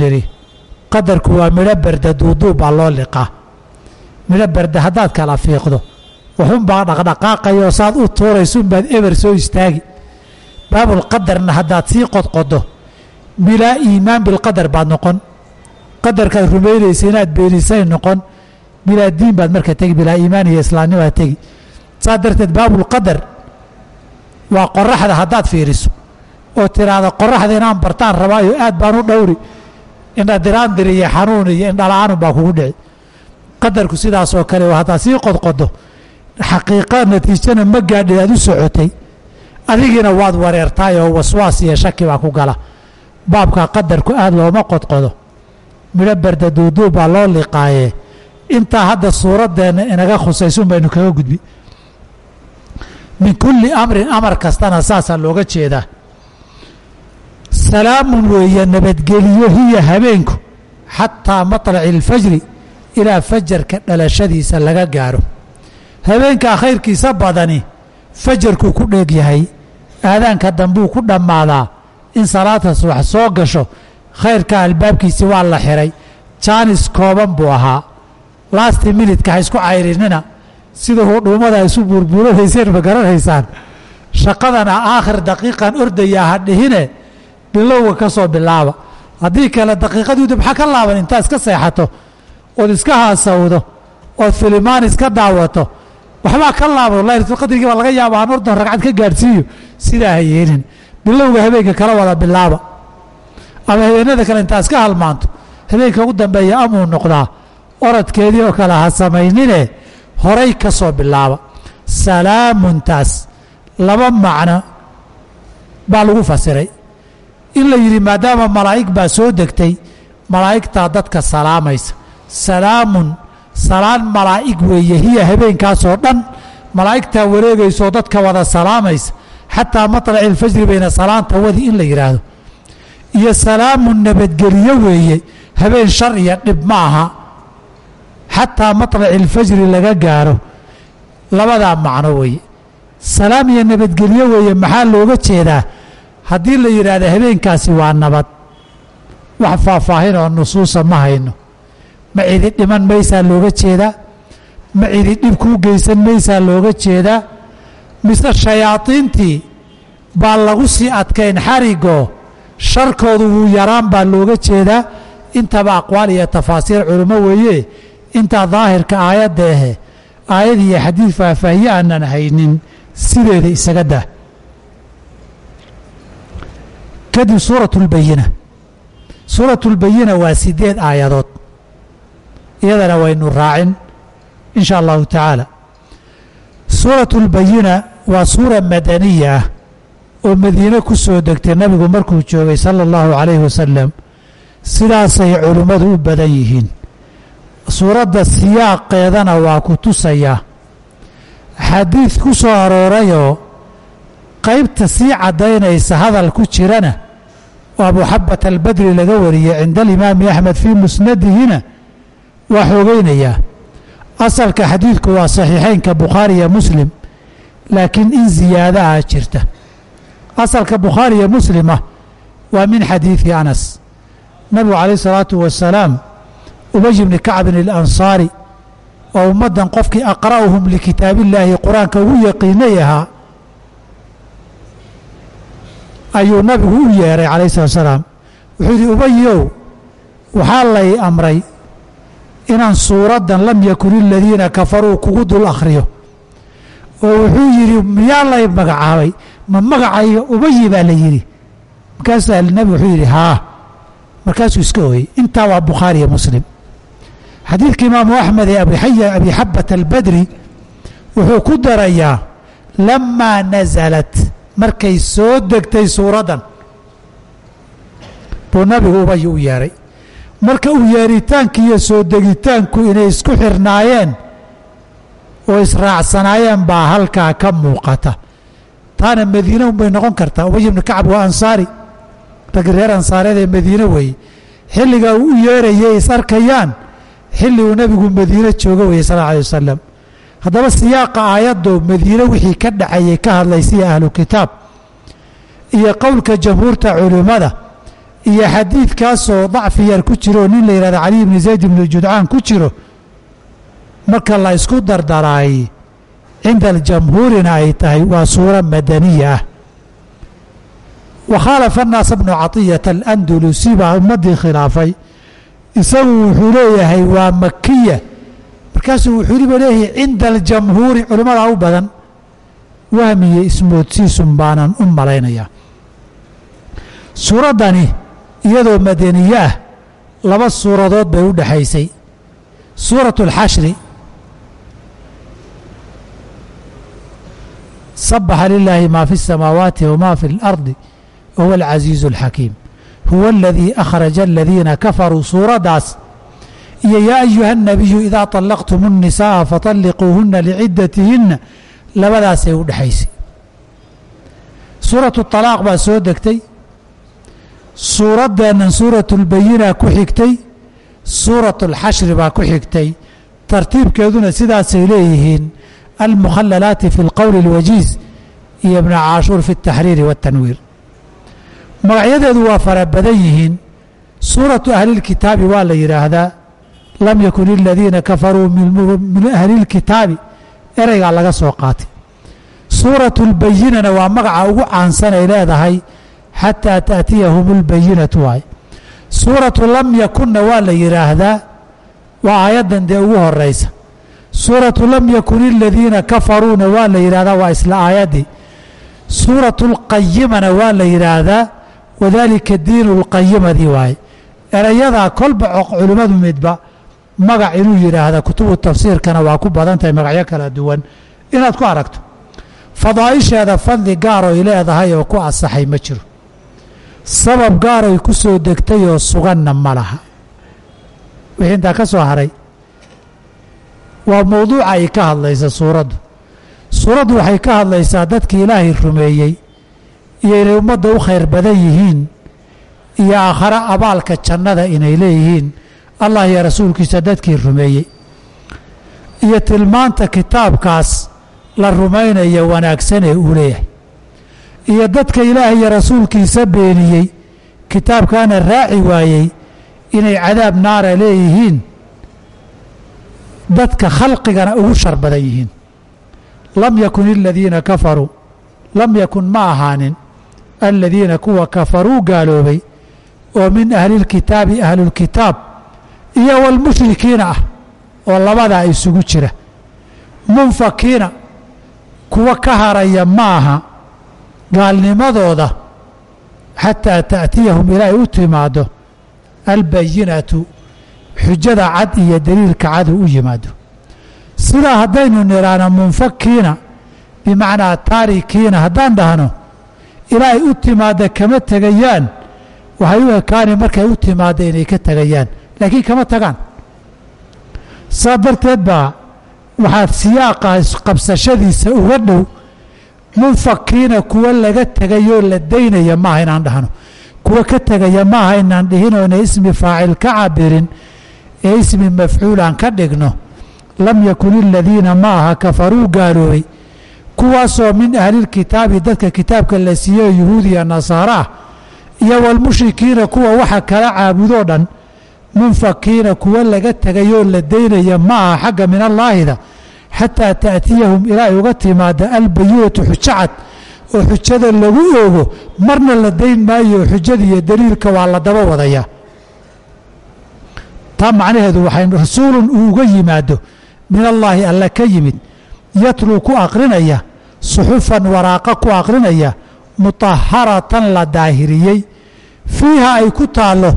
Speaker 1: qadarku waa midho berda duuduub baa loo liqaa. Midho berda haddaad kala fiiqdo waxunbaa dhaqdhaqaaqayoo saad u tuuraysunbaad eber soo istaagi. Baabulqadarna haddaad sii qodqodo bilaa iimaan bilqadar baad noqon. Qadarkaad rumaynaysa inaad beenisay noqon. Bilaa diin baad marka tegi bilaa iimaan iyo islaamnimaad tegi. Saas darteed baabulqadar waa qoraxda haddaad fiiriso. Oo tiraahda qoraxda inaan bartaan rabaayo aad baan u dhowri. Indhadiraandir iyo xanuun iyo indhala-aanun baa kugu dhici. Qadarku sidaasoo kale haddaad sii qodqodo xaqiiqa natiijana ma gaadhay aad u socotay. Adigiina waad wareertaay oo waswaas iyo shaki baa ku gala. Baabka qadarku aad looma qodqodo. Midho berda duuduub baa loo liqaaye intaa hadda suuraddeenna inaga khusaysun baynu kaga gudbi. Min kulli amrin amar kastana saasaa looga jeedaa. Salaamun weeye nabadgeliyo hiya habeenku xataa maطlaci اlfajri ilaa fajarka dhalashadiisa laga gaaro habeenkaa khayrkiisa badani fajarkuu ku dheeg yahay aadaanka dambuu ku dhammaadaa in salaata subax soo gasho khayrka albaabkiisii waa la xiray. Jaanis kooban buu ahaa. Lasti minidka ha isku cayrinina sida dhuumada isu buurbuuranayseen ma garanaysaan. Shaqadana aakhir daqiiqan ordayaa ha dhihine bilowga ka soo bilaaba. Haddii kale daqiiqadiidu maxaa ka laaban intaa iska seexato ood iska haasawdo ood filimaan iska daawato waxbaa ka laaban laylatulqadrigii baa laga yaaba ordan ragcad ka gaadhsiiyo sidaa ha yeelin bilowga habeenka kala wada bilaaba. Ama habeenada kale intaa iska halmaanto. Habeenka ugu dambeeya amuu noqdaa orodkeedii oo kale ha samaynine. Horay ka soo bilaaba. Salaamuntaas laba macno baa lagu fasiray. In la yidhi maadaama malaa'ig baa soo degtay malaa'igtaa dadka salaamaysa. Salaamun salaan malaa'ig weeye hiya habeenkaasoo dhan malaa'igtaa wareegaysoo dadka wada salaamaysa xataa maطlaci ilfajri bayna salaanta wadi in la yidhaahdo iyo salaamun nabadgeliyo weeye habeen shar iyo dhib ma aha. Xataa maطlaci ilfajri laga gaaro labadaa macno weeye. Salaam iyo nabadgelyo weeye maxaa looga jeedaa? Haddii la yidhaahdo habeenkaasi waa nabad. Wax faahfaahin oo nusuusa ma hayno ma cidi dhiman maysaa looga jeedaa? Ma cidi dhib kuu geysan maysaa looga jeedaa? Mise shayaadiintii baa lagu sii adkayn xarigoo? Sharkoodu wuu yaraan baa looga jeedaa? Intaba aqwaal iyo tafaasiir culummo weeye. Intaa daahirka aayadda ahe aayad iyo xadiid faahfaahiye aanan haynin sideeda isaga dah kadib suuratu اlbayina suuratu اlbayina waa sideed aayadood iyadana waynu raacin in sha allahu tacaala. Suuratu اlbayina waa suura madaniya ah oo madiine ku soo degtay nebigu markuu joogay sala اllahu calayhi wasalam sidaasay culimmadu u badan yihiin. Suuradda siyaaqeedana waa ku tusayaa xadiid ku soo aroorayoo qaybta sii caddaynaysa hadal ku jirana oo abuxabat albadri laga wariyey cinda alimaami axmed fii musnadihina waa xoogeynayaa asalka xadiidku waa saxiixeynka bukhaariya muslim laakiin in ziyaado ah jirta. Asalka bukhaariya muslima waa min xadiidi anas. Nabigu calayh isalaatu wasalaam ubay bni kacbin alansaari oo ummaddan qofkii aqra'uhum likitaabillaahi qur'aanka ugu yaqiinay ahaa ayuu nabigu u yeeray calayh salatu salaam wuxuu yidhi ubayow waxaa lay amray inaan suuraddan lam yakun iladiina kafaruu kugu dul akhriyo. Oo wuxuu yidhi miyaa lay magacaabay? Ma magacayga ubayi baa la yidhi. Markaasaa nabigu wuxuu yidhi haa markaasuu iska ooyey. Intaa waa bukhaariya muslim. Xadiidka imaamu axmed ee abi xabat albadri wuxuu ku darayaa lamaa nasalat markay soo degtay suuraddan. Buu nabigu ubayi u yeeray marka uu yeeritaanka iyo soo degitaanku inay isku xirnaayeen oo israacsanaayeen baa halkaa ka muuqata. Taana madiine unbay noqon kartaa. Ubay ibnu kacab waa ansaari raggi reer ansaareed ee madiine weeye xilligaa uu u yeerayay is arkayaan xilli uu nebigu madiine joogo weeye sal alay wasalam haddaba siyaaqa aayaddo madiine wixii ka dhacayay ka hadlay sida ahlu kitaab iyo qowlka jamhuurta culimmada iyo xadiidkaasoo dacfi yar ku jiro oo nin la yidhahdo cali ibni zayd ibnu judcaan ku jiro marka la isku dardaraay cinda aljamhuurina ay tahay waa suuro madaniya. Ah wa khaalafa bnu caطiyata alandulusi baa ummaddii khilaafay. Isagu wuxuu leeyahay waa makiya markaasuu wuxuu liba leeyahay cinda aljamhuuri culimmadaa u badan wahmiyo ismoodsiisun baanan u malaynayaa suuraddani iyadoo madaniye ah laba suuradood bay u dhexaysay suuratu اlxashri sabaxa lilaahi ma fi الsamaawaati wma fi اlardi wahuwa alcasiizu اlxakiim huwa aladii akhraja aladiina kafaruu suuraddaas iyo yaa ayuha الnabiyu idaa طalaqtum الnisaaءa faطalliquuhuna liciddatihinna labadaasay u dhexaysay suuratu طalaaq baa soo degtay suuradeennan suuratulbayinaa ku xigtay suuratulxashri baa ku xigtay tartiibkeeduna sidaasay leeyihiin almukhalalaati fi lqowli alwajiis iyo ibnu caashuur fi اtaxriiri waاtanwiir magacyadeedu waa fara badan yihiin suuratu ahlilkitaabi waa la yidhaahdaa lam yakun iladiina kafaruu min ahlilkitaabi ereygaa laga soo qaatay. Suuratulbayinana waa magaca ugu caansan ay leedahay xataa taأtiyahum اlbayinatu waay suuratu lam yakunna waa la yidhaahdaa waa aayaddan dee ugu horaysa suuratu lam yakun iladiina kafaruuna waa la yidhahdaa waa isla aayaddii suuratu اlqayimana waa la yidhaahdaa wadalika diinu اlqayimadii waaye erayadaa kolba culimmadu midba magac inuu yidhaahda kutubu tafsiirkana waa ku badan tahay magacyo kala duwan inaad ku aragto fadaa'isheeda fadli gaaroy leedahay oo ku asaxay ma jiro sabab gaaray ku soo degtay oo suganna ma laha. Wixii intaa ka soo haray waa mowduuca ay ka hadlaysa suuraddu. Suuraddu waxay ka hadlaysaa dadkii ilaahay rumeeyey iyo inay ummadda u khayr badan yihiin iyo aakhare abaalka jannada inay leeyihiin. Allah iyo rasuulkiisa dadkii rumeeyey. Iyo tilmaanta kitaabkaas la rumaynaya wanaagsanee uu leeyahay iyo dadka ilaah iyo rasuulkiisa beeniyey. Kitaabkaana raaci waayey inay cadaab naara leeyihiin. Dadka khalqigana ugu shar badan yihiin. Lam yakun iladiina kafaruu lam yakun ma ahaanin aladiina kuwa kafaruu gaaloobay oo min ahlilkitaabi ahlulkitaab iyo walmushrikiina ah oo labadaa isugu jira. Munfakiina kuwa ka haraya ma aha gaalnimadooda xataa ta'tiyahum ilaahay u timaado albayinatu xujada cad iyo daliilka cadu u yimaado sidaa haddaynu nidhaahno munfakiina bimacnaa taarikiina haddaan dhahno ilaahay u timaadda kama tegayaan waxay u ekaani markay u timaadda inay ka tegayaan. Laakiin kama tagaan. Saa darteed baa waxaad siyaaqa qabsashadiisa uga dhow munfakiina kuwa laga tegayoo la daynaya maaha inaan dhahno. Kuwa ka tegaya maaha inaan dhihinoo inay ismi faacil ka cabirin ee ismi mafcuulaan ka dhigno. Lam yakun iladiina ma aha kafaruu gaaloobay. Kuwaasoo min ahlilkitaabi dadka kitaabka la siiyeyo yuhuudiya nasaara ah iyo walmushrikiina kuwa waxa kala caabudoo dhan munfakiina kuwa laga tegayoo la daynaya ma aha xagga min allaahida xataa ta'tiyahum ilaa ay uga timaada albayinatu xujo cad oo xujada lagu oogo marna la dayn maayo xujada iyo daliilka waa la daba wadayaa taa macnaheedu waxay rasuulun uu uga yimaado min allaahi alla ka yimid yatluu ku aqrinaya suxufan waraaqa ku aqrinaya mutaharatan la daahiriyey. Fiiha ay ku taallo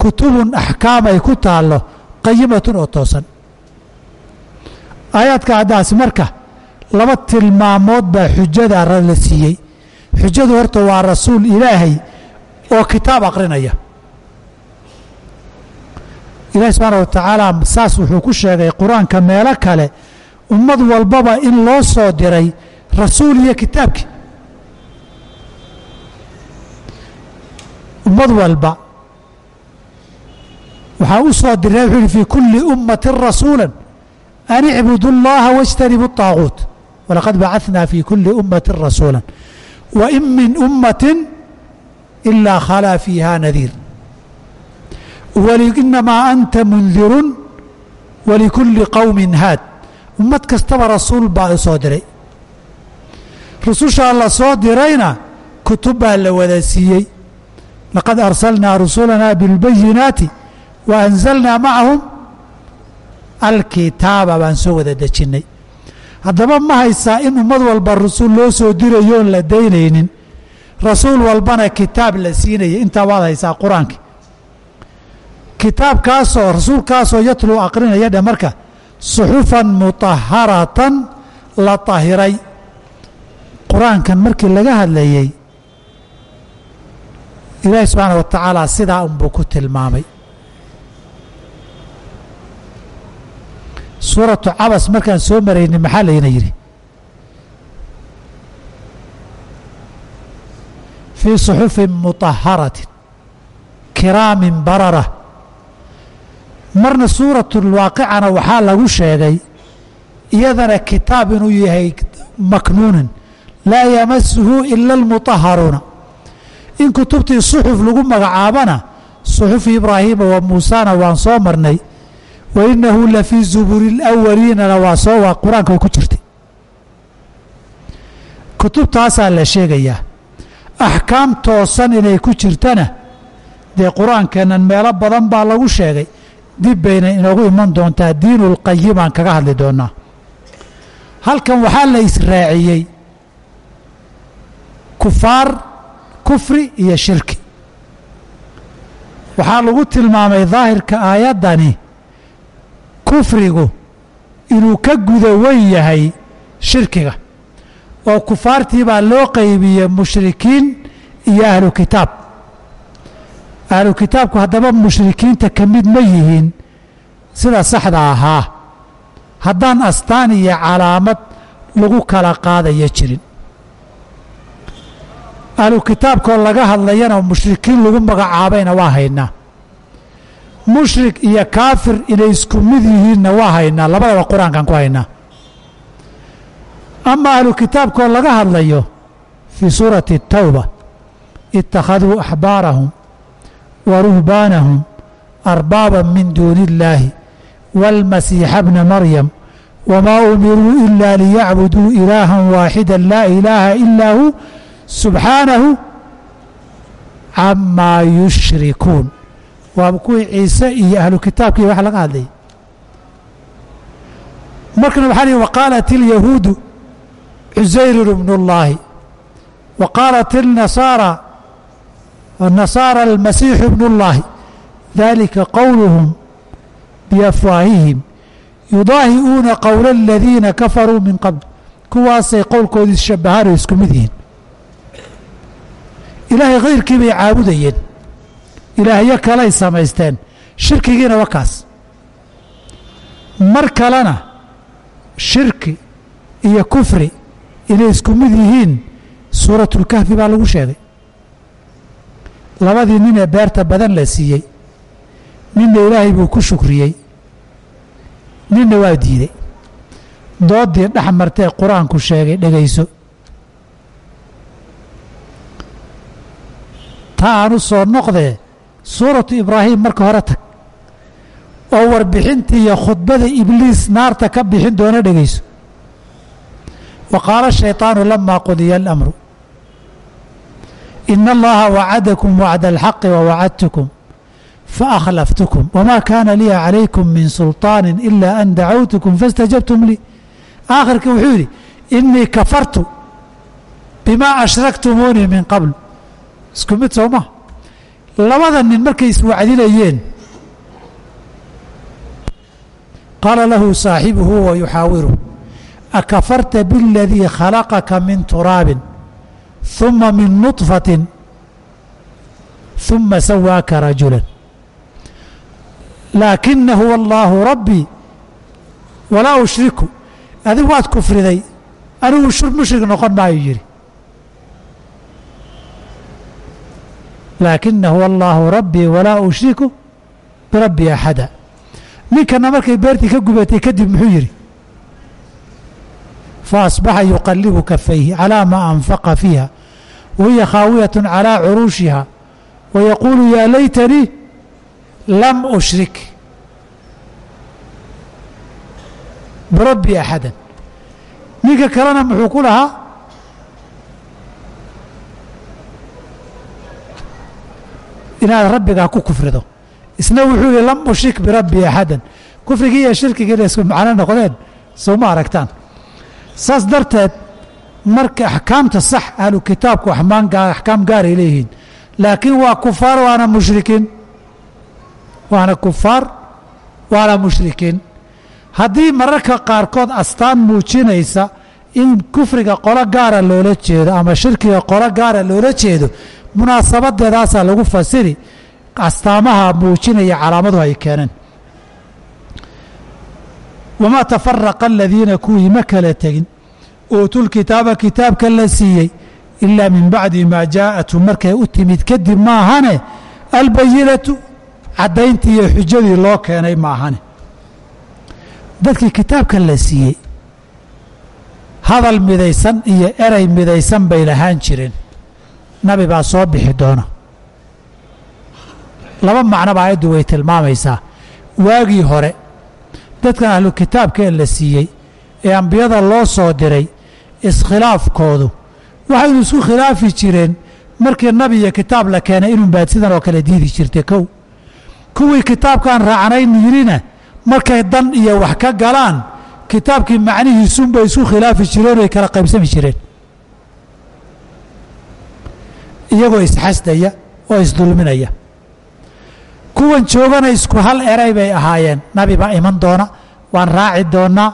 Speaker 1: kutubun axkaam ay ku taallo qayimatun oo toosan aayaadka haddaas marka laba tilmaamood baa xujada la siiyey. Xujadu horta waa rasuul ilaahay oo kitaab aqrinaya. Ilaahi subxaana wa tacaala saas wuxuu ku sheegay qur'aanka meelo kale ummad walbaba in loo soo diray rasuul iyo kitaabkii. Ummad walba waxaa u soo diray wuxuu yihi fii kulli ummatin rasuula an icbudu اllaha wاjtanibu الطaaguut walaqad bacaثna fii kuli ummati rasuula wain min ummati ilaa khalaa fiiha nadiir inamaa anta mundirun walikulli qowmi haad ummad kastaba rasuul baa u soo diray rusushaa la soo dirayna kutub baa la wada siiyey laqad arsalnaa rusulana biاlbayinaati wa anzalnaa macahum alkitaaba baan soo wada dejinnay haddaba ma haysaa in ummad walba rasuul loo soo dirayoon la daynaynin. Rasuul walbana kitaab la siinaya intaa waad haysaa qur'aanka. Kitaabkaasoo rasuulkaasoo yatluu aqrinaya dhe marka suxufan mutaharatan la tahiray. Qur'aankan markii laga hadlayey ilaahi subxaana wa tacaala sidaa unbuu ku tilmaamay suuratu cabas markaan soo marayni maxaa layna yidhi? Fii suxufin mutaharatin kiraamin barara. Marna suuratulwaaqicana waxaa lagu sheegay iyadana kitaab inuu yahay maknuunin laa yamasuhu ila almutaharuuna in kutubtii suxuf lagu magacaabana suxufi ibraahiima wa muusana waan soo marnay wa inahu la fii zuburi اlawaliinana waa soo waa qur'aanka way ku jirtay kutubtaasaa la sheegayaa axkaam toosan inay ku jirtana dee qur'aankeennan meelo badan baa lagu sheegay dib bayna inoogu iman doontaa diinu lqayim aan kaga hadli doonaa halkan waxaa la israaciyey kufaar kufri iyo shirki waxaa lagu tilmaamay daahirka aayaddani kufrigu inuu ka guda wen yahay shirkiga. Oo kufaartii baa loo qaybiyey mushrikiin iyo ahlu kitaab. Ahlu kitaabku haddaba mushrikiinta ka mid ma yihiin sida saxda ahaa. Haddaan astaan iyo calaamad lagu kala qaadaya jirin. Ahlu kitaabkoo laga hadlayana mushrikiin lagu magacaabayna waa haynaa mushrik iyo kaafir inay isku mid yihiinna waa haynaa labadaba qur-aankan ku haynaa ama ahlu kitaabkoo laga hadlayo fii suurati الtawba ittakhaduu axbaarahum wa ruhbaanahum arbaaba min duuni اllaahi wاlmasiixa bna maryam wmaa umiruu ila liyacbuduu ilaaha waaxida laa ilaaha ilaa hu subxaanahu camaa yushrikuun waaba kuwii ciise iyo ahlu kitaabkii wax laga hadlayay markana waxaa lihi waqaalat ilyahuudu cusayru bnullaahi wa qaalat ilnasaara nasaara almasiixu bnullaahi dalika qowluhum biafwaahihim yudaahi'uuna qowla aladiina kafaruu min qabl. Kuwaasay qowlkoodii shabahaano isku mid yihiin. Ilaahay khayrkii bay caabudayeen ilaahyo kaley samaysteen. Shirkigiina waa kaas. Mar kalena shirki iyo kufri inay isku mid yihiin suuratulkahfi baa lagu sheegay. Labadii nin ee beerta badan la siiyey. Ninna ilaahay buu ku shukriyey. Ninna waa diiday. Doodii dhex martee qur'aanku sheegay dhegayso. Taa aan u soo noqdee suuratu ibraahim marka hore tag oo warbixintii iyo khudbada ibliis naarta ka bixin doona dhegayso wa qaala shayطaanu lama qudiya alamru ina allaha wacadakum wacda alxaqi wawacadtukum faakhlaftukum wma kaana liya calaykum min sulطaani ila an dacawtukum faاstajabtum lii aakhirka wuxuu yidhi inii kafartu bima ashraktumuunii min qabl isku mid soo ma labada nin markay iswacdinayeen qaala lahu saaxibuhu wa yuxaawiru akafarta biاladii khalaqaka min turaabin ثuma min nuطfaةi ثuma sawaaka rajula laakina huwa allaahu rabbii walaa ushriku adigu waad kufriday anigu mushrik noqon maayo yidhi Laakina huwa allaahu rabbii walaa ushriku birabbi axada ninkana markay beertii ka gubatay kadib muxuu yidhi faasbaxa yuqalibu kafayhi calaa maa anfaqa fiiha wahiya khaawiyaة calىa curuushiha wayaquulu yaa laytanii lam ushrik birabbi axada ninka kalena muxuu ku lahaa inaad rabbigaa ku kufrido. Isna wuxuu yihi lam ushrik birabbi axadan kufrigii iyo shirkigiina isku macno noqdeen soo aragtaan. Saas darteed marka axkaamta sax ahlu kitaabku axkaam gaaray leeyihiin. Laakiin waa kufaar waana mushrikiin. Waana kufaar waana mushrikiin. Haddii mararka qaarkood astaan muujinaysa in kufriga qolo gaara loola jeedo ama shirkiga qolo gaara loola jeedo munaasabadeedaasaa lagu fasiri astaamaha muujinaya calaamadu ay keeneen. Wamaa tafaraqa aladiina kuwii ma kala tegin uutul kitaaba kitaabka la siiyey ilaa min bacdi maa jaa'atu markay u timid kadib maahane albayinatu caddayntii iyo xujadii loo keenay maahane. Dadkii kitaabka la siiyey hadal midaysan iyo erey midaysan bay lahaan jireen nabi baa soo bixi doona laba macnoba aayaddu way tilmaamaysaa. Waagii hore dadkan ahlu kitaabka ee la siiyey ee ambiyada loo soo diray iskhilaafkoodu waxaynu isku khilaafi jireen markii nabi iyo kitaab la keenay inunbaad sidan oo kale diidi jirtay kow. Kuwii kitaabkaan raacnayn yidhina markay dan iyo wax ka galaan kitaabkii macnihiisunbay isku khilaafi jireen oy kala qaybsami jireen iyagoo isxasdaya oo isdulminaya. Kuwan joogana isku hal eray bay ahaayeen. Nabi baa iman doona waan raaci doonaa.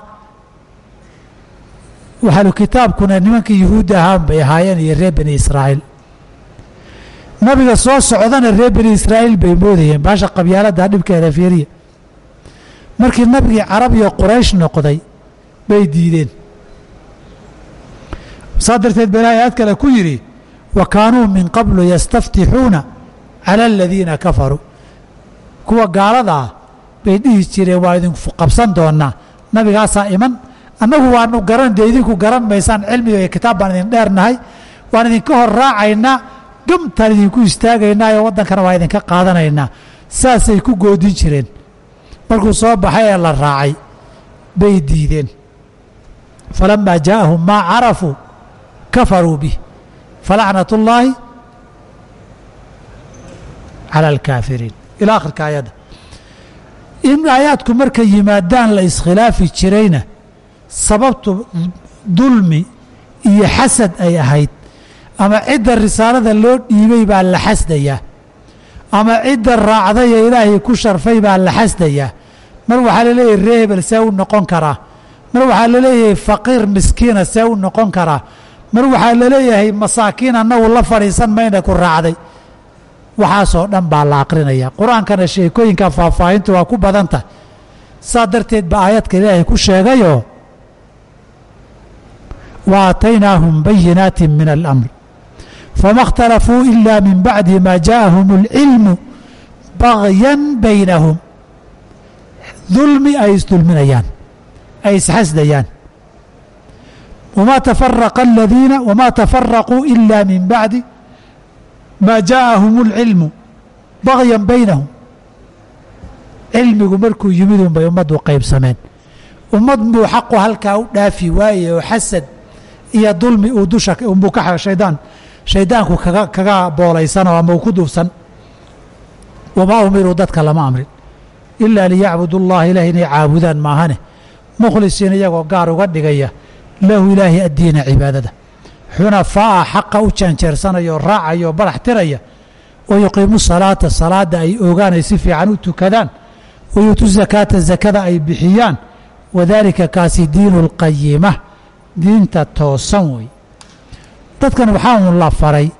Speaker 1: Waxalu kitaabkuna nimankii yuhuudda ahaan bay ahaayeen iyo reer bani israa'iil. Nabiga soo socdana reer bani israa'iil bay moodayeen. Baasha qabyaaladda dhibkeeda fiiriya markii nabigii carab iyo quraysh noqday bay diideen. Saa darteed ba ilahay aad kale ku yidhi wa min qablu yastaftixuuna cala aladiina kafaruu. Kuwa gaalada ah bay dhihi jireen waa idinku qabsan doonaa nabigaasaa iman. Annagu waanu garan dee idinku garan maysaan cilmiga iyo kitaab baan idin dheernahay waan idinka hor raacaynaa gamtaan idinku istaagaynaa oo waddankana waa idinka qaadanaynaa. Saasay ku goodin jireen. Markuu soo baxay ee la raacay bay diideen. Falamaa jaa'ahum maa carafuu kafaruu bih falacnat ullaahi cala alkaafiriin ilaa akhirka aayadda in aayaadku markay yimaadaan la iskhilaafi jirayna sababtu dulmi iyo xasad ay ahayd ama cidda risaalada loo dhiibay baa la xasdayaa ama cidda raacday ee ilaahay ku sharfay baa la xasdayaa mar waxaa la leeyahay ree hebel see u noqon karaa mar waxaa la leeyahay faqiir miskiina see u noqon karaa mar waxaa la leeyahay masaakiin annagu la fadhiisan mayna ku raacday waxaasoo dhan baa la aqrinaya qur-aankana sheekooyinka faahfaahintu waa ku badan tahay saa darteed ba aayadka ilaahay ku sheegayoo wa aataynaahum bayinaati min alamr fama اkhtalafuu ila min bacdi ma jaaءahum اlcilmu bagyan baynahum dulmi ay isdulminayaan ay isxasdayaan wma tafaraqa aladiina wma tafaraquu ila min bacdi maa jaaahum اlcilmu bagyan baynahum cilmigu markuu yimidun bay ummaddu qaybsameen ummad buu xaqu halkaa u dhaafi waaye oo xasad iyo dulmi uu dusha buu ka shaydaan shaydaanku kaga kaga boolaysanoo ama uu ku duufsan wamaa umiruu dadka lama amrin ilaa liyacbudu allaha ilaah inay caabudaan maahane mukhlisiin iyagoo gaar uga dhigaya lahu ilaahi addiina cibaadada. Xunafaa'a xaqa u jaanjeersanaya oo raacaya barax tiraya wa yuqiimu salaata salaadda ay oogaan ay si fiican u tukadaan wa yuutu zakaata zakada ay bixiyaan wadaalika kaasi diinu اlqayima diinta toosan wey. Dadkan waxaa un la faray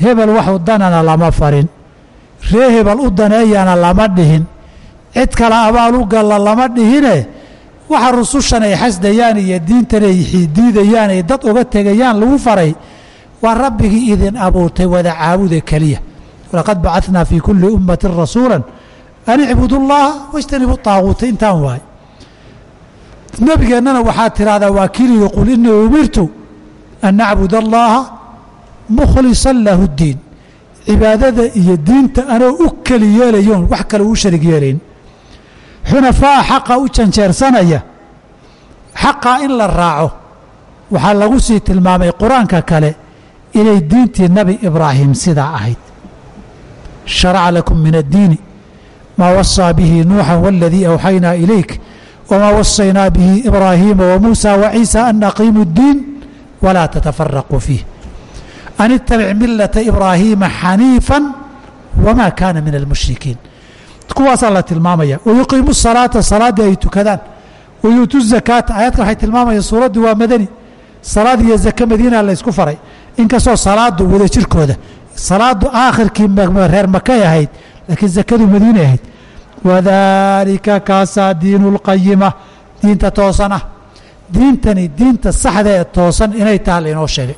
Speaker 1: hebel wax u danana lama farin ree hebel u daneeyana lama dhihin cid kale u galla lama dhihine waxa rusushan ay xasdayaan iyo diintan ay diidayaan ay dad uga tegayaan lagu faray waa rabbigii idin abuurtay wada caabuda keliya. Walaqad bacadnaa fii kulli ummatin rasuula an icbudu llaha wajtanibu taaguuta intaan waay. Nabigeennana waxaad tidhahdaa waa kiliyo qul inii umirtu an nacbud allaha mukhlisan lahu ddiin. Cibaadada iyo diinta anoo u keli yeelayoon wax kale uu sharig yeelayn xunafaa'a xaqa u janjeersanaya xaqaa in la raaco waxaa lagu sii tilmaamay qur'aanka kale inay diintii nebi ibraahim sidaa ahayd. Sharaca lakum min addiini maa wasaa bihi nuuxan waladii awxaynaa ilayk wmaa wasaynaa bihi ibraahiima wamuusa waciisa an aqiimu اddiin walaa tatafaraquu fiih. An itabic milata ibraahiima xaniifa wama kaana min almushrikiin kuwaasaa la tilmaamaya. Wayuqiimu salaata salaaddii ay tukadaan. Wayuutu zakaata. Aayadkan waxay tilmaamayaan suuraddu waa madani. Salaad iyo zake madiina laysku faray. Inkastoo salaadu wada jirkooda salaadu aakhirkii reer makay ahayd laakiin zakadu madiinay ahayd. Wadaalika kaasaa diinu اlqayima diinta toosan ah. Diintani diinta saxda ee toosan inay taha lainoo sheegay.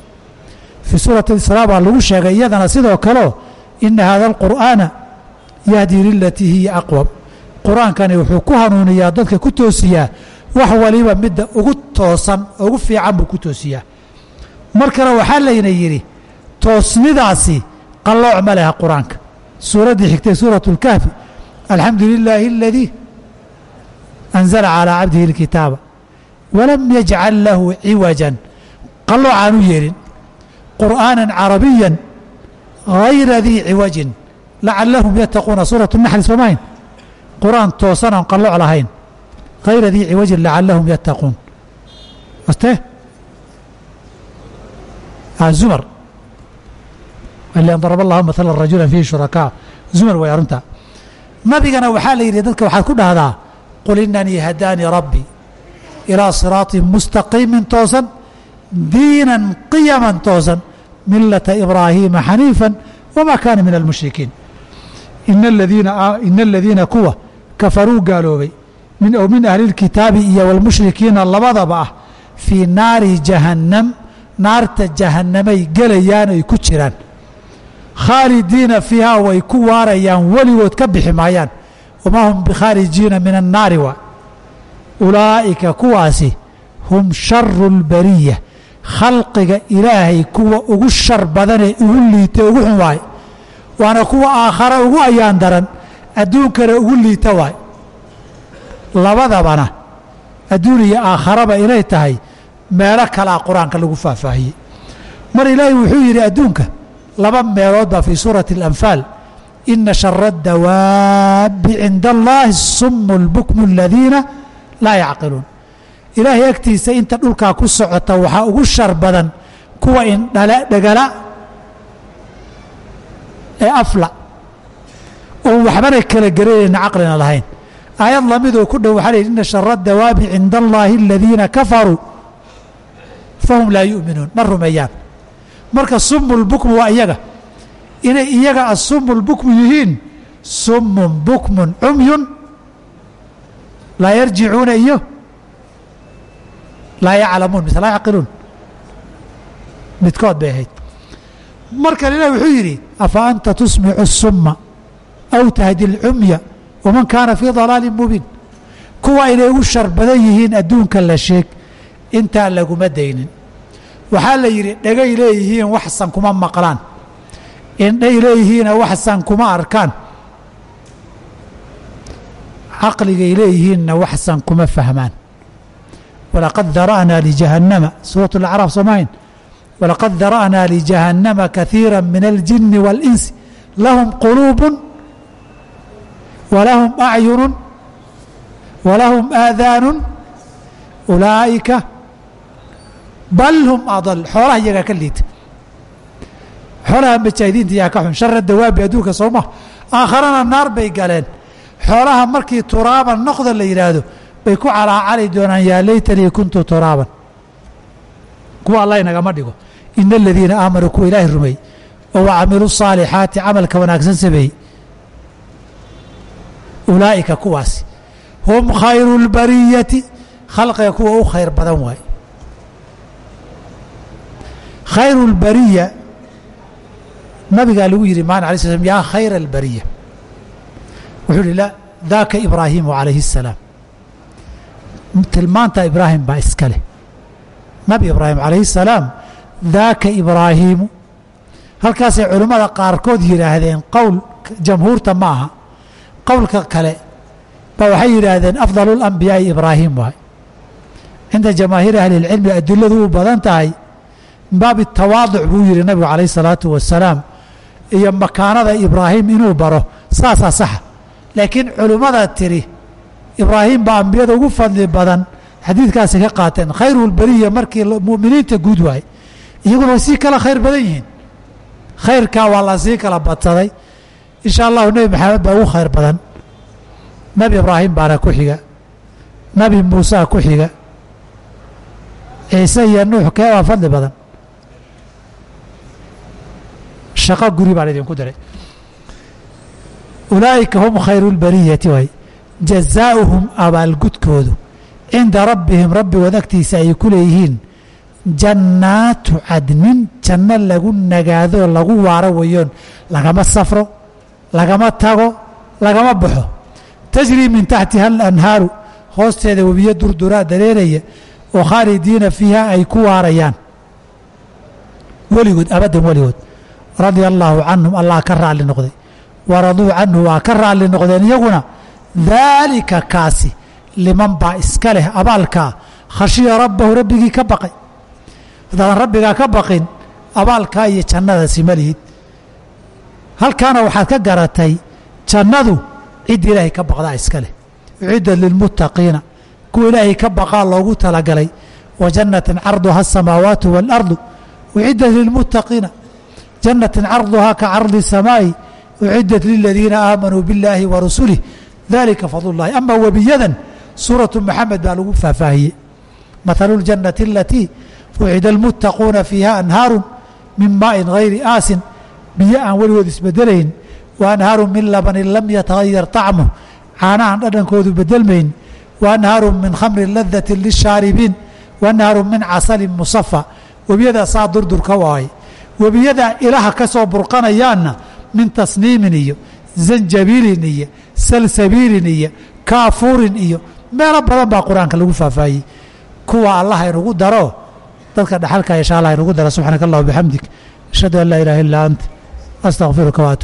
Speaker 1: Fii suurati israa baa lagu sheegay iyadana sidoo kaleo ina hada alqur'aana yahdi lilatii hiya aqwab. Qur'aankani wuxuu ku hanuuniyaa dadka ku toosiyaa wax waliba midda ugu toosan ugu fiican buu ku toosiyaa. Mar kale waxaa layna yidhi toosnidaasi qallooc ma leha qur'aanka. Suuraddii xigtay suuratu اlkahfi alxamdu lilaahi aladii anzala calaa cabdihi اlkitaaba walam yajcal lahu ciwajan. Qallooc aanu yeelin qur'aanan carabiyan hayra dii ciwajin lacalahum yattaquuna suuratu naxli soomahayn qur'aan toosan aan qallooc lahayn hayra dii ciwajin lacalahum yattaquun wastee zumar an darab allahu maala rajula fiihi shurakaa zumar way arrintaa nabigana waxaa la yidhi dadka waxaad ku dhahdaa qul inanii hadaanii rabbii ilaa siraaطin mustaqiimin toosan diinan qiyaman toosan milata ibraahiima xaniifa wma kaana min almushrikiin ina aladiina kuwa kafaruu gaaloobay min ahlilkitaabi iyo walmushrikiina labadaba ah fii naari jahannam naarta jahannamay gelayaan ay ku jiraan khaalidiina fiihaa way ku waarayaan weligood ka bixi maayaan wamaa hum bikhaarijiina min annaari wa ulaa'ika kuwaasi hum sharu lbariya khalqiga ilaahay kuwa ugu shar badanee ugu liitay ugu xun waaye waana kuwa aakhara ugu ayaan daran adduunkana ugu liita waay. Labadabana adduun iyo aakharaba inay tahay meelo kalea qur'aanka lagu faahfaahiyey mar ilaahi wuxuu yidhi adduunka laba meelood baa fii suurati alanfaal ina shara dawaabbi cinda allahi sumu lbukmu aladiina laa yacqiluun. Ilaahay agtiisa inta dhulkaa ku socota waxaa ugu shar badan kuwa indhale dhegala ee afla. Oon waxbana kala garanayna caqlina lahayn. Aayad lamidoo ku dhow waxaa la yidhi ina shara dawaabi cinda allaahi aladiina kafaruu fahum laa yu'minuun. Ma rumeeyaan. Marka sumu lbukmu waa iyaga. Inay iyaga asumu lbukmu yihiin sumun bukmun cumyun laa yarjicuuna iyo laa yaclamuun mise laa yacqiluun midkood bay ahayd markan ilah wuxuu yidhi afa anta tusmicu summa? Aw tahdi alcumya waman kaana fii dalaalin mubiin? Kuwa inay ugu shar badan yihiin adduunka la sheeg intaa laguma daynin. Waxaa la yidhi dhagay leeyihiin waxsan kuma maqlaan. Indhay leeyihiina waxsan kuma arkaan. Caqligay leeyihiinna waxsan kuma fahmaan. Walaqad dara'naa lijahannama suurat alacraaf soomahayn walaqad dara'naa lijahannama kaiira min aljini wاlinsi lahum quluubu walahum acyunu walahum aadaanu ulaa'ika bal hum adal xoolaha iyagaa ka liita. Xoolaha majaahidiinta iyaa ka xun shara dawaabi adduunka soo maha aakharana naar bay galeen. Xoolaha markii turaaban noqda la yidhaahdo bay ku calaacali doonaan yaa laytanii kuntu turaaban kuwa alla inagama dhigo. Ina aladiina aamanuu kuwa ilaahay rumey oo wacamiluu saalixaati camalka wanaagsan sameeyey. Ulaa'ika kuwaasi. Hum khayru lbariyati khalqiga kuwa u khayr badan waaye khayru lbariya nabigaa lagu yidhi maana alay sl yaa khayra albariya wuxuu yihi daaka ibraahiimu calayhi الsalaam tilmaantaa ibraahim baa iska leh nabi ibraahim calayhi salaam daaka ibraahiimu halkaasay culimmada qaarkood yidhaahdeen qowl jamhuurta ma aha qowlka kale ba waxay yidhaahdeen afdalu lambiyaa'i ibraahim waay. Cinda jamaahiiri ahlilcilmi adiladu u badan tahay min baabi tawaaduc buu yidhi nabigu calayhi salaatu wasalaam iyo makaanada ibraahim inuu baro saasaa saxa. Laakiin culimmada tiri ibraahim baa ambiyada ugu fadli badan xadiidkaasi ka qaateen khayru lberiya markii mu'miniinta guud waaye iyaguna way sii kala khayr badan yihiin. Khayrkaa waa la sii kala badsaday. Insha allahu nebi maxamed baa ugu khayr badan. Nebi ibraahim baana ku xiga. Nebi muusaa ku xiga. Ciise iyo nuux kee baa fadli badan. Shaqo guri baan idinku diray. Ulaa'ika hum khayru اlbariyati waay. Jazaa'uhum abaalgudkoodu cinda rabbihim rabbigood agtiisa ay ku leeyihiin jannaatu cadnin janno lagu nagaadoo lagu waaro wayoon lagama safro lagama tago lagama baxo tajrii min taxtiha alanhaaru hoosteeda webiyo durduraa dareeraya oo khaalidiina fiiha ay ku waarayaan weligood abadan weligood radia allaahu canhum allah ka raalli noqday waraduu canhu waa ka raalli noqdeen iyaguna daalika kaasi liman baa iska leh abaalkaa khashiya rabbahu rabbigii ka baqay haddaadan rabbigaa ka baqin abaalkaa iyo jannadaasi ma lihid. Halkaana waxaad ka garatay jannadu cidda ilaahay ka baqdaa iska leh. Uciddat lilmuttaqiina kuwa ilaahay ka baqaa loogu talagalay. Wa jannatin carduha asamaawaatu waalardu uciddat lilmuttaqiina jannatin carduhaa ka cardi samaa'i uciddat liladiina aamanuu biاllaahi wa rasulih dalika fadlullahi ama webiyadan suuratu maxamed baa lagu faahfaahiyey mathalu ljannati alatii fucida almuttaquuna fiiha anhaaru min maa'in hayri aasin biyo aan weligood isbedelayn wa anhaaru min labanin lam yatahayar طacmuh caanahan dhadhankoodu bedelmayn wa anhaaru min khamrin ladati lishaaribiin wa anhaaru min casalin musafa webiyadaa saa durdurka waaye webiyadaa ilaha ka soo burqanayaanna min tasniimin iyo zanjabiilin iyo salsabiilin iyo kaafuurin iyo meelo badan baa qur'aanka lagu faahfaahiyey. Kuwa allah inugu daro dadka dhaxalka insha allah inugu daro subxaanaka allah bixamdik ashhadu an laa ilaha illa ant astaqfiruka waatuub